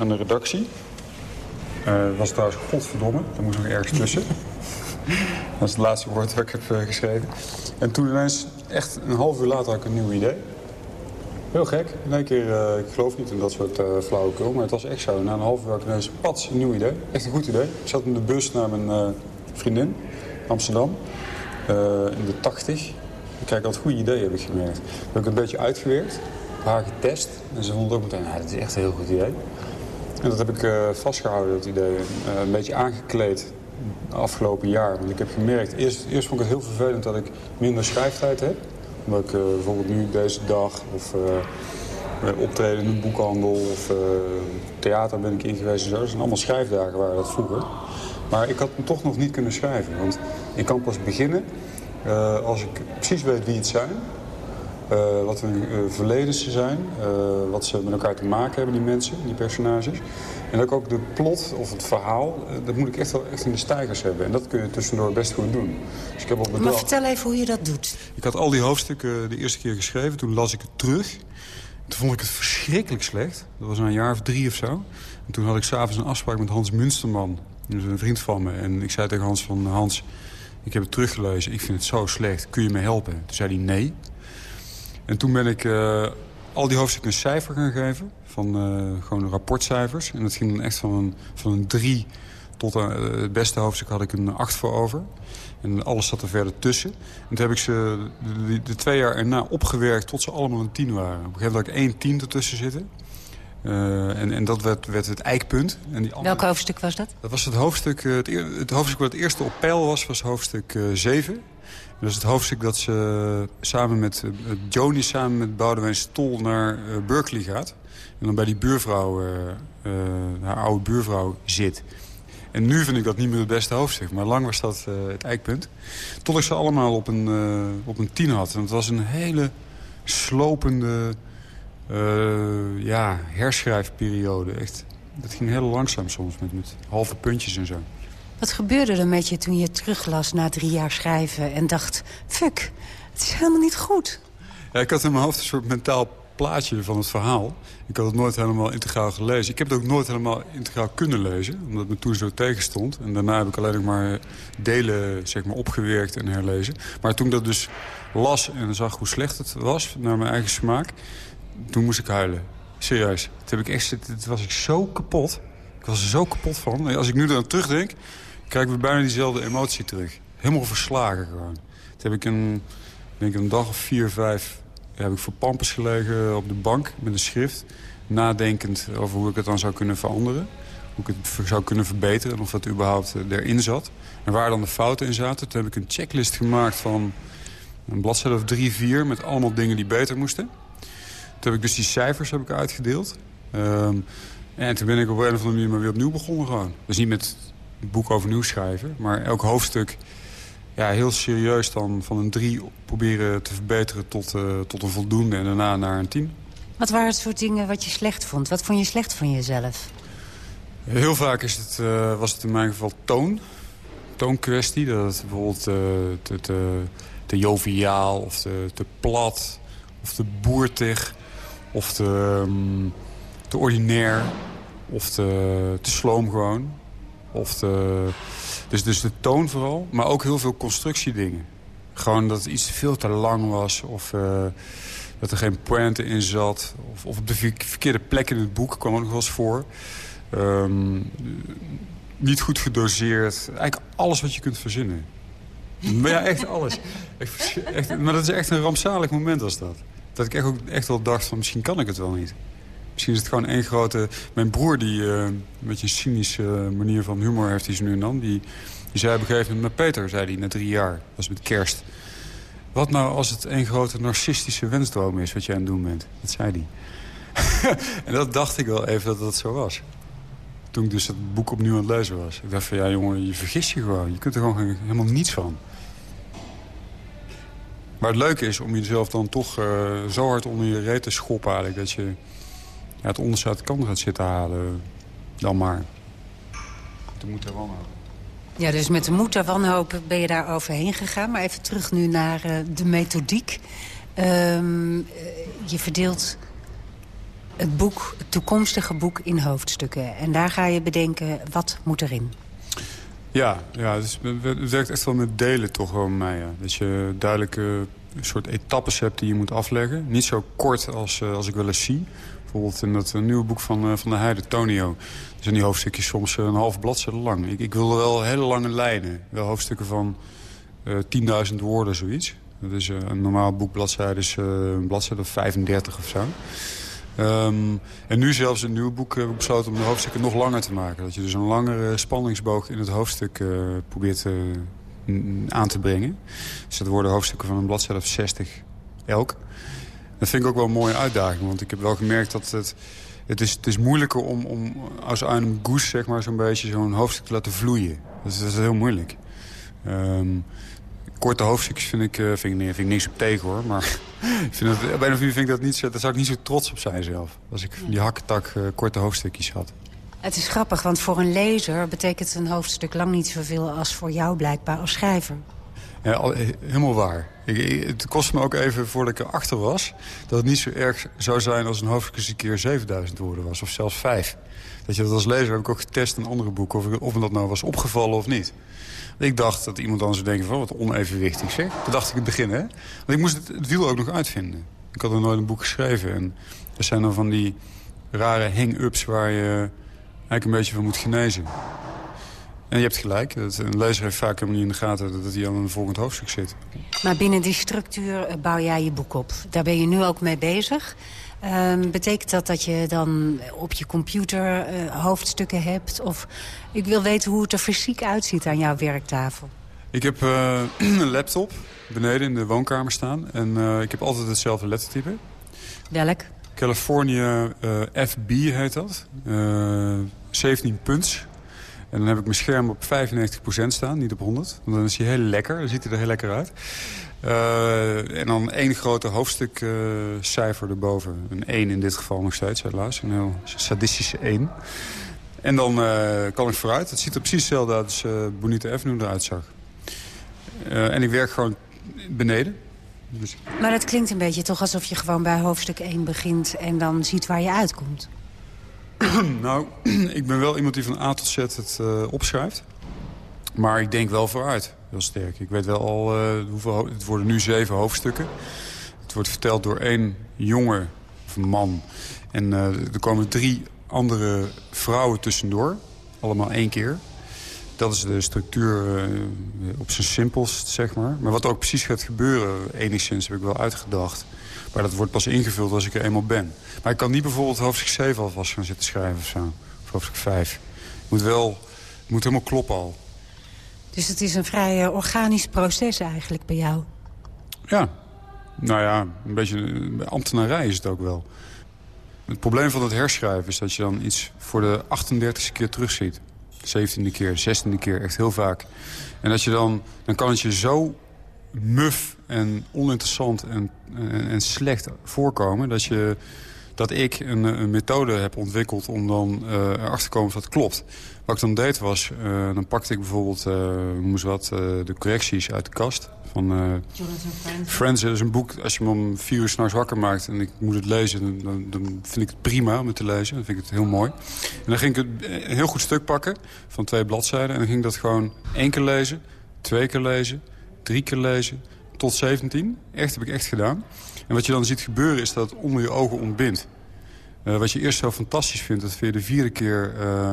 aan de redactie. Dat was trouwens godverdomme, daar moest nog ergens tussen. *laughs* Dat is het laatste woord dat ik heb geschreven. En toen ineens, echt een half uur later, had ik een nieuw idee. Heel gek. In één keer, uh, ik geloof niet in dat soort uh, flauwekul, maar het was echt zo. Na een half uur ineens, pats, een nieuw idee. Echt een goed idee. Ik zat in de bus naar mijn uh, vriendin, Amsterdam, in de 80. Ik kijk, het goede idee, heb ik gemerkt. Dat heb ik een beetje uitgewerkt, haar getest. En ze vond ook meteen, ja, dit is echt een heel goed idee. En dat heb ik vastgehouden, dat idee. een beetje aangekleed afgelopen jaar. Want ik heb gemerkt, eerst, eerst vond ik het heel vervelend dat ik minder schrijftijd heb omdat ik uh, bijvoorbeeld nu deze dag of uh, optreden in een boekhandel of uh, theater ben ik ingewezen. Dat zijn allemaal schrijfdagen waren dat vroeger. Maar ik had toch nog niet kunnen schrijven. Want ik kan pas beginnen als ik precies weet wie het zijn. wat hun verleden ze zijn. wat ze met elkaar te maken hebben, die mensen, die personages. En dat ik ook de plot of het verhaal, eh, dat moet ik echt wel echt in de stijgers hebben. En dat kun je tussendoor best goed doen. Dus ik heb op Maar vertel even hoe je dat doet. Ik had al die hoofdstukken de eerste keer geschreven. Toen las ik het terug. Toen vond ik het verschrikkelijk slecht. Dat was een jaar of drie of zo. En toen had ik s'avonds een afspraak met Hans Munsterman. Dat is een vriend van me. En ik zei tegen Hans van... Hans, ik heb het teruggelezen. Ik vind het zo slecht. Kun je me helpen? Toen zei hij nee. En toen ben ik... Uh, al die hoofdstukken een cijfer gaan geven. Van uh, gewoon rapportcijfers. En dat ging dan echt van een, van een drie tot uh, het beste hoofdstuk had ik een acht voor over. En alles zat er verder tussen. En toen heb ik ze de, de, twee jaar erna opgewerkt tot ze allemaal een tien waren. Op een gegeven moment had ik één tien ertussen zitten. Uh, en, en dat werd, werd het eikpunt. En die andere, Welk hoofdstuk was dat? Dat was het hoofdstuk, het, het hoofdstuk wat het eerste op peil was, was hoofdstuk 7. Dat is het hoofdstuk dat ze samen met uh, Joni samen met Boudewijn Stol naar uh, Berkeley gaat. En dan bij die buurvrouw, uh, haar oude buurvrouw, zit. En nu vind ik dat niet meer het beste hoofdstuk. Maar lang was dat het eikpunt. Tot ik ze allemaal op een, op een tien had. En het was een hele slopende ja, herschrijfperiode. Echt, dat ging heel langzaam soms met, met halve puntjes en zo. Wat gebeurde er met je toen je teruglas na drie jaar schrijven... en dacht, fuck, het is helemaal niet goed? Ja, ik had in mijn hoofd een soort mentaal plaatje van het verhaal. Ik had het nooit helemaal integraal gelezen. Ik heb het ook nooit helemaal integraal kunnen lezen, omdat me toen zo tegenstond. En daarna heb ik alleen nog maar delen zeg maar, opgewerkt en herlezen. Maar toen ik dat dus las en zag hoe slecht het was, naar mijn eigen smaak... toen moest ik huilen. Serieus. Toen heb ik echt, toen was ik zo kapot. Ik was er zo kapot van. Als ik nu eraan terugdenk, krijgen we bijna diezelfde emotie terug. Helemaal verslagen gewoon. Toen heb ik een, denk een dag of vier, vijf... heb ik voor pampers gelegen op de bank met een schrift. Nadenkend over hoe ik het dan zou kunnen veranderen. Hoe ik het zou kunnen verbeteren en of dat überhaupt eh, erin zat. En waar dan de fouten in zaten. Toen heb ik een checklist gemaakt van een bladzijde of drie, vier... met allemaal dingen die beter moesten. Toen heb ik dus die cijfers heb ik uitgedeeld. Um, en toen ben ik op een of andere manier maar weer opnieuw begonnen gewoon. Dus niet met boek overnieuw schrijven. Maar elk hoofdstuk ja, heel serieus dan van een drie proberen te verbeteren tot, uh, tot een voldoende en daarna naar een tien. Wat waren het soort dingen wat je slecht vond? Wat vond je slecht van jezelf? Heel vaak is het, uh, was het in mijn geval toon. Toonkwestie. Dat het bijvoorbeeld uh, te, te, te, joviaal of te, te, plat of te boertig of te, um, te ordinair of te, te sloom gewoon. Of de, dus, dus de toon vooral, maar ook heel veel constructiedingen. Gewoon dat iets veel te lang was of uh, dat er geen pointe in zat. Of, of op de verkeerde plek in het boek kwam ook nog wel eens voor. Um, niet goed gedoseerd. Eigenlijk alles wat je kunt verzinnen. Ja, echt alles. Echt, maar dat is echt een rampzalig moment als dat. Dat ik echt, ook, echt wel dacht van misschien kan ik het wel niet. Misschien is het gewoon één grote... Mijn broer, die uh, een beetje een cynische manier van humor heeft, die ze nu en dan... Die, zei op een gegeven moment, met Peter, zei hij, na drie jaar. Dat was met kerst. Wat nou als het één grote narcistische wensdroom is wat jij aan het doen bent? Dat zei hij. *laughs* en dat dacht ik wel even dat dat zo was. Toen ik dus het boek opnieuw aan het lezen was. Ik dacht van, ja jongen, je vergist je gewoon. Je kunt er gewoon helemaal niets van. Maar het leuke is om jezelf dan toch uh, zo hard onder je reet te schoppen eigenlijk... dat je ja, het onderste uit de kant gaat zitten halen. Dan maar. De moed en wanhoop. Ja, dus met de moed en wanhoop ben je daar overheen gegaan. Maar even terug nu naar uh, de methodiek. Um, uh, je verdeelt het boek, het toekomstige boek in hoofdstukken. En daar ga je bedenken, wat moet erin? Ja, ja dus het werkt echt wel met delen toch wel mij. Ja. Dat je duidelijke soort etappes hebt die je moet afleggen. Niet zo kort als, uh, als ik wel eens zie. Bijvoorbeeld in dat nieuwe boek van, uh, van de Heide, Tonio. zijn die hoofdstukjes soms een half bladzijde lang. Ik, ik wil wel hele lange lijnen. Wel hoofdstukken van uh, 10.000 woorden, zoiets. Dat is een normaal boekbladzijde is een bladzijde of 35 of zo. Um, en nu zelfs in het nieuwe boek heb besloten om de hoofdstukken nog langer te maken. Dat je dus een langere spanningsboog in het hoofdstuk probeert aan te brengen. Dus dat worden hoofdstukken van een bladzijde of 60 elk. Dat vind ik ook wel een mooie uitdaging. Want ik heb wel gemerkt dat het... Het is, het is moeilijker om, om als een goes zeg maar, zo'n beetje zo'n hoofdstuk te laten vloeien. Dat is, dat is heel moeilijk. Um, korte hoofdstukjes vind ik, uh, vind, ik, vind ik niks op tegen hoor. Maar *laughs* ik vind het, bijna vind ik dat niet zo, daar zou ik niet zo trots op zijn zelf. Als ik die hakketak uh, korte hoofdstukjes had. Het is grappig, want voor een lezer betekent een hoofdstuk lang niet zoveel als voor jou blijkbaar als schrijver. Ja, al, helemaal waar. Het kost me ook even voordat ik erachter was... dat het niet zo erg zou zijn als een hoofdstuk een keer 7000 woorden was. Of zelfs vijf. Dat je dat als lezer heb ik ook getest in andere boeken... of, of me dat nou was opgevallen of niet. Ik dacht dat iemand dan zou denken van wat onevenwichtig zeg. Dat dacht ik in het begin, hè. Want ik moest het, het wiel ook nog uitvinden. Ik had er nooit een boek geschreven. En er zijn dan van die rare hang-ups waar je eigenlijk een beetje van moet genezen. En je hebt gelijk. Een lezer heeft vaak helemaal niet in de gaten dat hij aan een volgend hoofdstuk zit. Maar binnen die structuur eh, bouw jij je boek op. Daar ben je nu ook mee bezig. Um, betekent dat dat je dan op je computer uh, hoofdstukken hebt? Of ik wil weten hoe het er fysiek uitziet aan jouw werktafel. Ik heb uh, *clears throat* een laptop beneden in de woonkamer staan. En uh, ik heb altijd hetzelfde lettertype. Welk? California FB heet dat. 17 punts. En dan heb ik mijn scherm op 95% staan, niet op 100. Want dan is hij heel lekker, dan ziet hij er heel lekker uit. Uh, en dan één grote hoofdstukcijfer uh, erboven. Een 1 in dit geval nog steeds, helaas. Een heel sadistische 1. En dan uh, kan ik vooruit. Het ziet er precies hetzelfde uit als Bonita Avenue eruit zag. en ik werk gewoon beneden. Dus... Maar dat klinkt een beetje toch alsof je gewoon bij hoofdstuk 1 begint... en dan ziet waar je uitkomt. *clears throat* nou, *clears throat* ik ben wel iemand die van A tot Z het opschrijft. Maar ik denk wel vooruit heel sterk. Ik weet wel al, uh, hoeveel, het worden nu zeven hoofdstukken. Het wordt verteld door één jongen of man. En uh, er komen drie andere vrouwen tussendoor. Allemaal één keer. Dat is de structuur op zijn simpelst, zeg maar. Maar wat ook precies gaat gebeuren, enigszins heb ik wel uitgedacht. Maar dat wordt pas ingevuld als ik er eenmaal ben. Maar ik kan niet bijvoorbeeld hoofdstuk 7 alvast gaan zitten schrijven of zo. Of hoofdstuk 5. Het moet wel, het moet helemaal kloppen al. Dus het is een vrij uh, organisch proces eigenlijk bij jou? Ja, nou ja, een beetje ambtenarij is het ook wel. Het probleem van het herschrijven is dat je dan iets voor de 38e keer terugziet. 17e keer, 16e keer, echt heel vaak. En dat je dan, dan kan het je zo muf en oninteressant en, en, en slecht voorkomen... dat je dat ik een, een, methode heb ontwikkeld om dan uh, erachter te komen of dat klopt. Wat ik dan deed was, uh, dan pakte ik bijvoorbeeld, moest wat, de correcties uit de kast. Van Jonathan Friends. is een boek, als je me om vier uur s'nachts wakker maakt en ik moet het lezen, dan, dan, vind ik het prima om het te lezen. Dan vind ik het heel mooi. En dan ging ik een heel goed stuk pakken van twee bladzijden en dan ging ik dat gewoon één keer lezen, twee keer lezen, drie keer lezen, tot 17. Echt, heb ik echt gedaan. En wat je dan ziet gebeuren is dat het onder je ogen ontbindt. Uh, wat je eerst zo fantastisch vindt, dat vind je de vierde keer uh,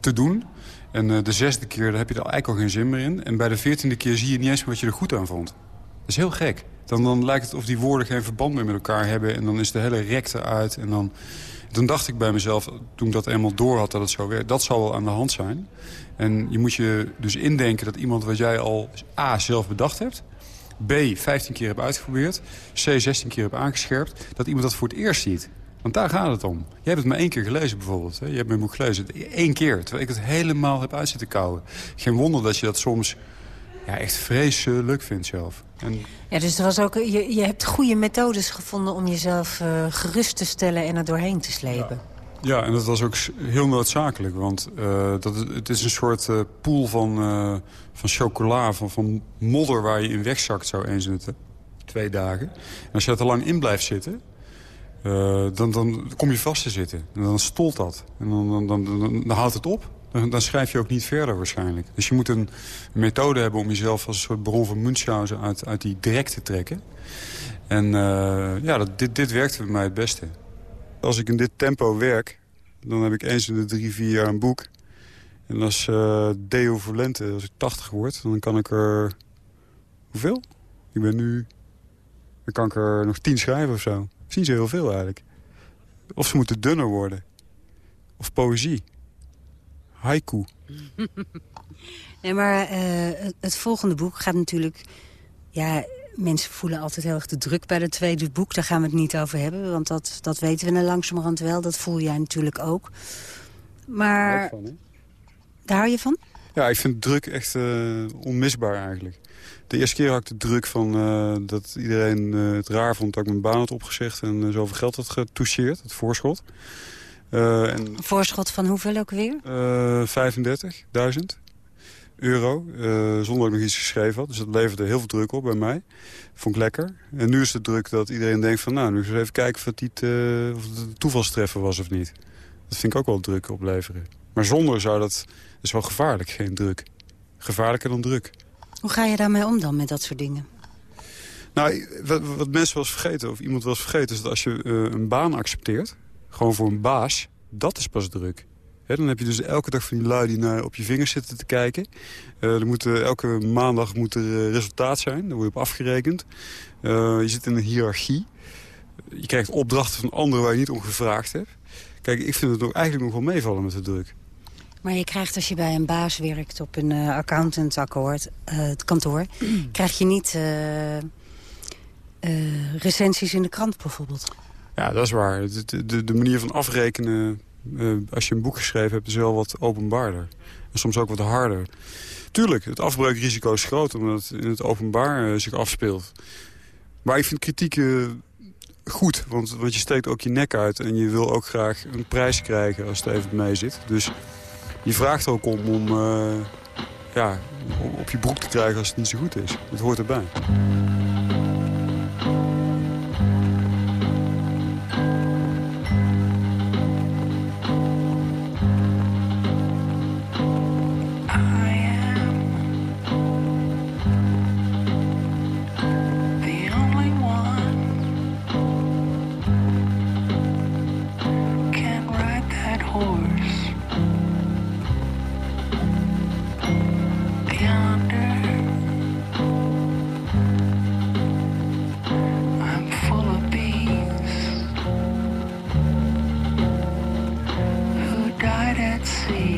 te doen. En uh, de zesde keer daar heb je er eigenlijk al geen zin meer in. En bij de veertiende keer zie je niet eens meer wat je er goed aan vond. Dat is heel gek. Dan, dan lijkt het of die woorden geen verband meer met elkaar hebben... en dan is de hele rekte uit. En dan, dan dacht ik bij mezelf, toen ik dat eenmaal door had dat het zo werkt... dat zal wel aan de hand zijn. En je moet je dus indenken dat iemand wat jij al A, zelf bedacht hebt... B, 15 keer hebt uitgeprobeerd, C, 16 keer hebt aangescherpt... dat iemand dat voor het eerst ziet. Want daar gaat het om. Jij hebt het maar één keer gelezen bijvoorbeeld. Je hebt mijn boek gelezen. Eén keer, terwijl ik het helemaal heb uit zitten kouwen. Geen wonder dat je dat soms ja, echt vreselijk vindt zelf. En Ja, dus er was ook, je, je hebt goede methodes gevonden om jezelf eh, gerust te stellen en er doorheen te slepen. Ja, en dat was ook heel noodzakelijk. Want eh, dat, het is een soort eh, pool van, van chocola, van, van modder waar je in wegzakt zo eens in de twee dagen. En als je er te lang in blijft zitten, dan, dan kom je vast te zitten. En dan stolt dat. En dan, dan, dan, dan, dan houdt het op. Dan, schrijf je ook niet verder waarschijnlijk. Dus je moet een, methode hebben om jezelf als een soort bron van Munchausen uit, uit die drek te trekken. En eh, ja, dat, dit, dit werkte bij mij het beste. Als ik in dit tempo werk, dan heb ik eens in de drie, vier jaar een boek. En als eh Deo Volente, als ik 80 word, dan kan ik er... Hoeveel? Ik ben nu... Dan kan ik er nog tien schrijven of zo. Dat is niet zo heel veel eigenlijk. Of ze moeten dunner worden. Of poëzie. Haiku. *laughs* Nee, maar eh, het- volgende boek gaat natuurlijk... Ja, mensen voelen altijd heel erg de druk bij het tweede boek. Daar gaan we het niet over hebben, want dat, dat weten we nou langzamerhand wel. Dat voel jij natuurlijk ook. Maar daar hou je van? Ja, ik vind druk echt eh, onmisbaar eigenlijk. De eerste keer had ik de druk van eh, dat iedereen het raar vond dat ik mijn baan had opgezegd en zoveel geld had getoucheerd, het voorschot. Eh, en Een voorschot van hoeveel ook weer? eh 35.000 euro, eh, zonder dat ik nog iets geschreven had. Dus dat leverde heel veel druk op bij mij. Vond ik lekker. En nu is de druk dat iedereen denkt van... nou, nu eens even kijken of het, niet, of het een toevalstreffer was of niet. Dat vind ik ook wel druk opleveren. Maar zonder zou dat... Dat is wel gevaarlijk, geen druk. Gevaarlijker dan druk. Hoe ga je daarmee om dan, met dat soort dingen? Nou, wat, wat mensen wel eens vergeten, of iemand wel eens vergeten... is dat als je een baan accepteert, gewoon voor een baas... dat is pas druk. Dan heb je dus elke dag van die lui die naar, op je vingers zitten te kijken. Eh, er moet, elke maandag moet er eh, resultaat zijn, daar word je op afgerekend. Eh, je zit in een hiërarchie. Je krijgt opdrachten van anderen waar je niet om gevraagd hebt. Kijk, ik vind het nog, eigenlijk nog wel meevallen met de druk. Maar je krijgt als je bij een baas werkt op een accountantakkoord, eh, het kantoor... *clears throat* krijg je niet recensies in de krant bijvoorbeeld. Ja, dat is waar. De, de, manier van afrekenen, eh, als je een boek geschreven hebt, is wel wat openbaarder. En soms ook wat harder. Tuurlijk, het afbreukrisico is groot omdat het in het openbaar eh, zich afspeelt. Maar ik vind kritiek eh, goed, want, want je steekt ook je nek uit... en je wil ook graag een prijs krijgen als het even mee zit. Dus je vraagt ook om, om ja, om op je broek te krijgen als het niet zo goed is. Het hoort erbij. Died at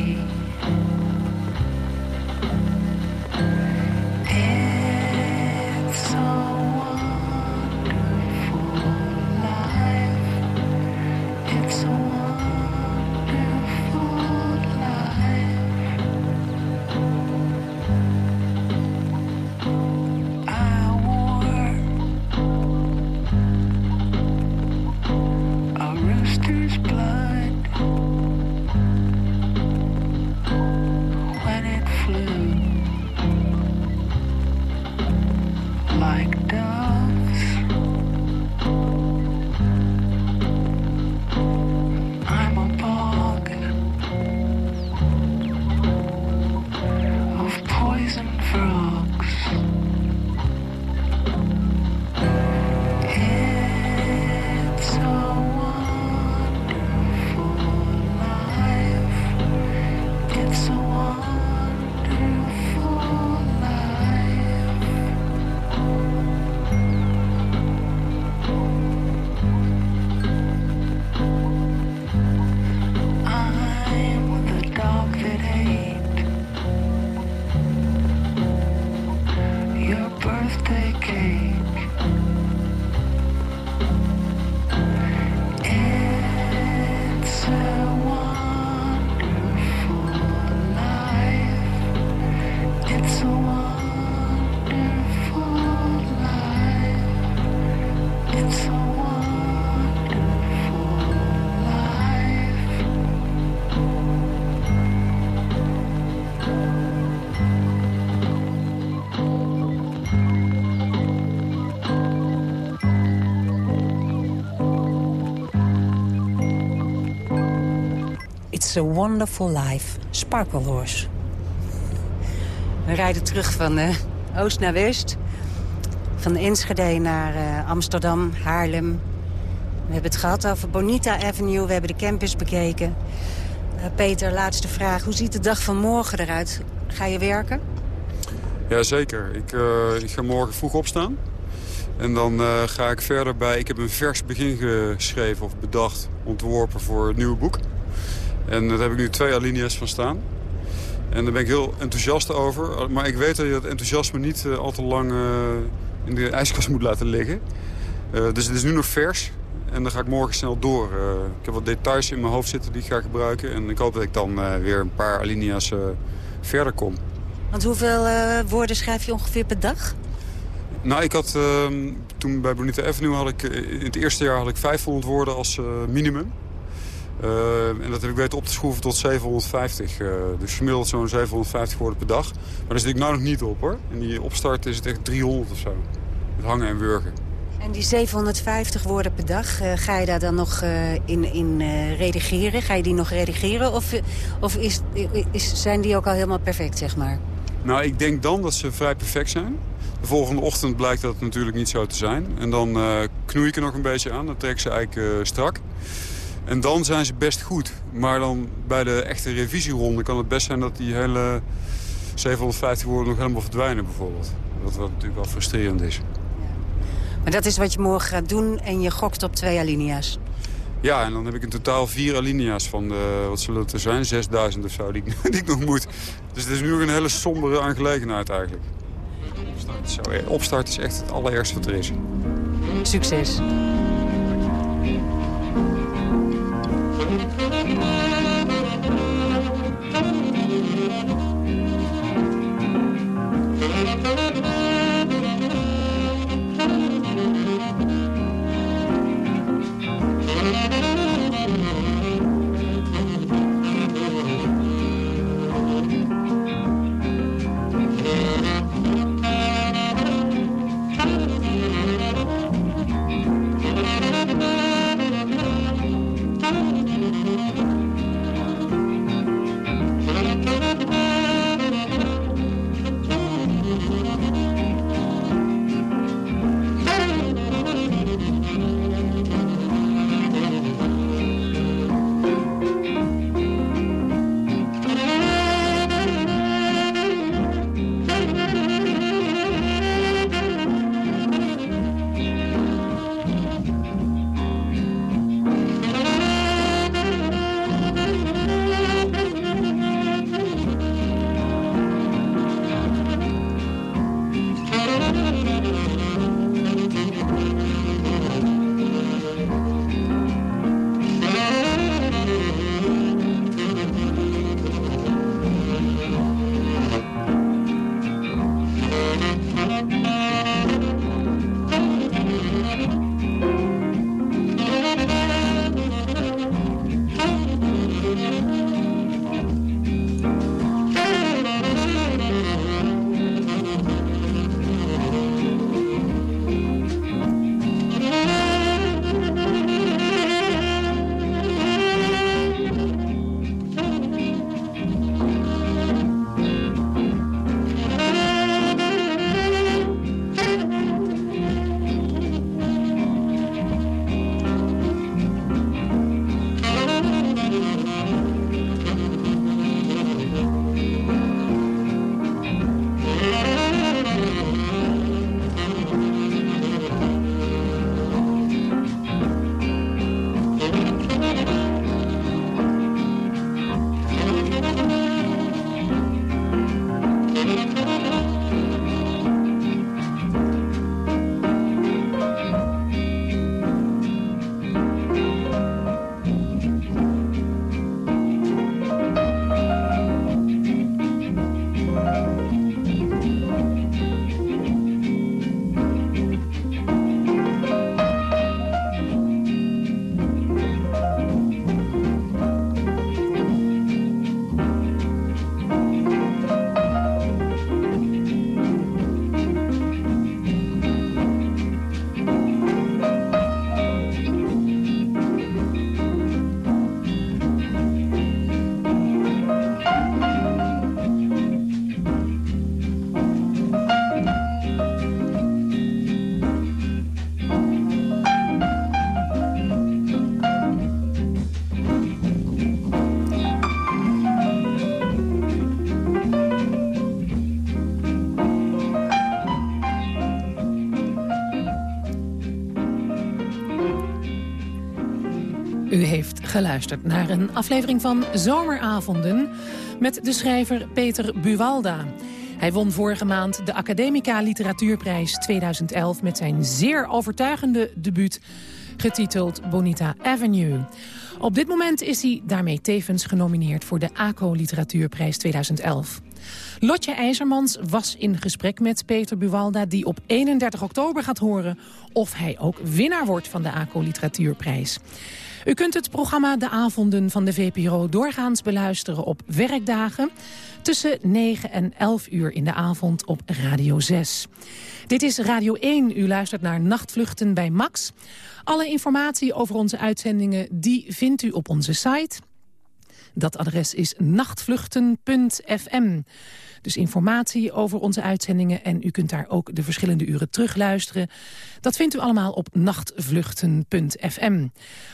A Wonderful Life, Sparkle Horse. We rijden terug van uh, oost naar west. Van Enschede naar uh, Amsterdam, Haarlem. We hebben het gehad over Bonita Avenue. We hebben de campus bekeken. Uh, Peter, laatste vraag. Hoe ziet de dag van morgen eruit? Ga je werken? Jazeker. Ik, ik ga morgen vroeg opstaan. En dan ga ik verder bij... Ik heb een vers begin geschreven of bedacht, ontworpen voor het nieuwe boek. En daar heb ik nu twee alinea's van staan. En daar ben ik heel enthousiast over. Maar ik weet dat je dat enthousiasme niet uh, al te lang uh, in de ijskast moet laten liggen. Uh, dus het is nu nog vers. En dan ga ik morgen snel door. ik heb wat details in mijn hoofd zitten die ik ga gebruiken. En ik hoop dat ik dan weer een paar alinea's verder kom. Want hoeveel woorden schrijf je ongeveer per dag? Nou, ik had ehm, toen bij Bonita Avenue had ik in het eerste jaar had ik 500 woorden als minimum. Uh, en dat heb ik weten op te schroeven tot 750. Uh, dus gemiddeld zo'n 750 woorden per dag. Maar daar zit ik nou nog niet op hoor. In die opstart is het echt 300 of zo. Met hangen en wurgen. En die 750 woorden per dag, uh, ga je daar dan nog in, in redigeren? Ga je die nog redigeren? Of, of is, is, zijn die ook al helemaal perfect, zeg maar? Nou, ik denk dan dat ze vrij perfect zijn. De volgende ochtend blijkt dat natuurlijk niet zo te zijn. En dan knoei ik er nog een beetje aan. Dan trek ik ze eigenlijk strak. En dan zijn ze best goed. Maar dan bij de echte revisieronde kan het best zijn dat die hele 750 woorden nog helemaal verdwijnen bijvoorbeeld. Wat, wat natuurlijk wel frustrerend is. Maar dat is wat je morgen gaat doen en je gokt op twee alinea's. Ja, en dan heb ik in totaal vier alinea's van, de, wat zullen het er zijn, 6000 of zo, die, *laughs* die ik nog moet. Dus het is nu ook een hele sombere aangelegenheid eigenlijk. Opstart, zo, opstart is echt het allerergste wat er is. Succes. Thank you. Geluisterd naar een aflevering van Zomeravonden... met de schrijver Peter Buwalda. Hij won vorige maand de Academica Literatuurprijs 2011... met zijn zeer overtuigende debuut, getiteld Bonita Avenue. Op dit moment is hij daarmee tevens genomineerd... voor de ACO Literatuurprijs 2011. Lotje IJzermans was in gesprek met Peter Buwalda... die op 31 oktober gaat horen of hij ook winnaar wordt van de ACO Literatuurprijs. U kunt het programma De Avonden van de VPRO doorgaans beluisteren op werkdagen... tussen 9 en 11 uur in de avond op Radio 6. Dit is Radio 1. U luistert naar Nachtvluchten bij Max. Alle informatie over onze uitzendingen die vindt u op onze site... Dat adres is nachtvluchten.fm. Dus informatie over onze uitzendingen en u kunt daar ook de verschillende uren terugluisteren. Dat vindt u allemaal op nachtvluchten.fm.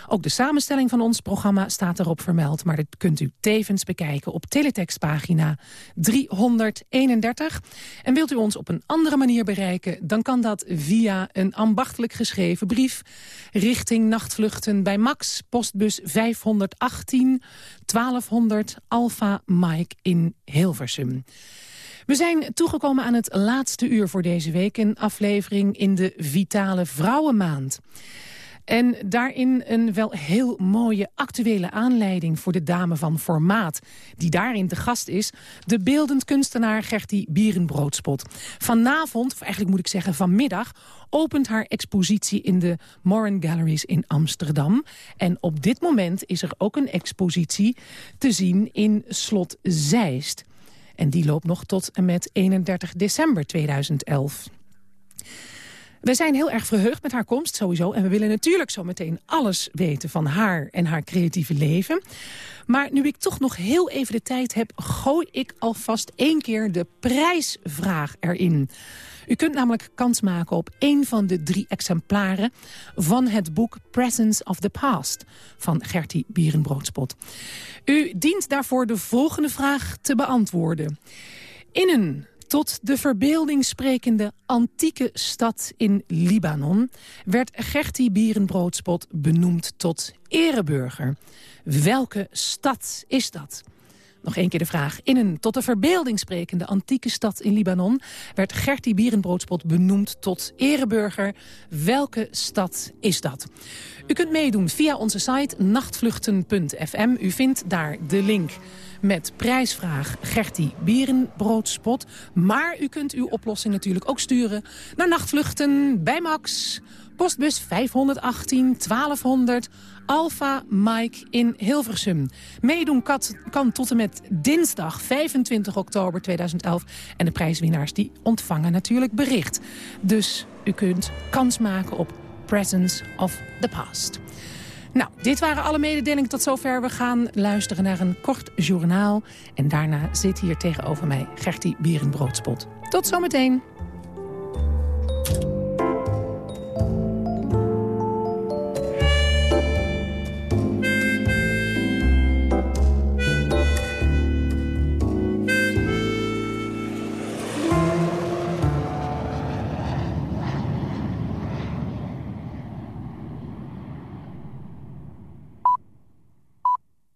Ook de samenstelling van ons programma staat erop vermeld, maar dat kunt u tevens bekijken op teletextpagina 331. En wilt u ons op een andere manier bereiken, dan kan dat via een ambachtelijk geschreven brief richting Nachtvluchten bij Max, postbus 518 1200 Alpha Mike in Hilversum. We zijn toegekomen aan het laatste uur voor deze week. Een aflevering in de Vitale Vrouwenmaand. En daarin een wel heel mooie actuele aanleiding voor de dame van formaat. Die daarin te gast is, de beeldend kunstenaar Gertie Bierenbroodspot. Vanavond, of eigenlijk moet ik zeggen vanmiddag, opent haar expositie in de Moran Galleries in Amsterdam. En op dit moment is er ook een expositie te zien in Slot Zeist. En die loopt nog tot en met 31 december 2011. We zijn heel erg verheugd met haar komst sowieso. En we willen natuurlijk zo meteen alles weten van haar en haar creatieve leven. Maar nu ik toch nog heel even de tijd heb... gooi ik alvast één keer de prijsvraag erin. U kunt namelijk kans maken op één van de drie exemplaren... van het boek Presence of the Past van Gertie Bierenbroodspot. U dient daarvoor de volgende vraag te beantwoorden. In een tot de verbeelding sprekende antieke stad in Libanon... werd Gertie Bierenbroodspot benoemd tot ereburger. Welke stad is dat? Nog één keer de vraag. In een tot de verbeelding sprekende antieke stad in Libanon... werd Gertie Bierenbroodspot benoemd tot ereburger. Welke stad is dat? U kunt meedoen via onze site nachtvluchten.fm. U vindt daar de link met prijsvraag Gertie Bierenbroodspot. Maar u kunt uw oplossing natuurlijk ook sturen naar Nachtvluchten bij Max... Postbus 518 1200 Alpha Mike in Hilversum. Meedoen kan tot en met dinsdag 25 oktober 2011. En de prijswinnaars die ontvangen natuurlijk bericht. Dus u kunt kans maken op Presence of the Past. Nou, dit waren alle mededelingen tot zover. We gaan luisteren naar een kort journaal. En daarna zit hier tegenover mij Gertie Bierenbroodspot. Tot zometeen.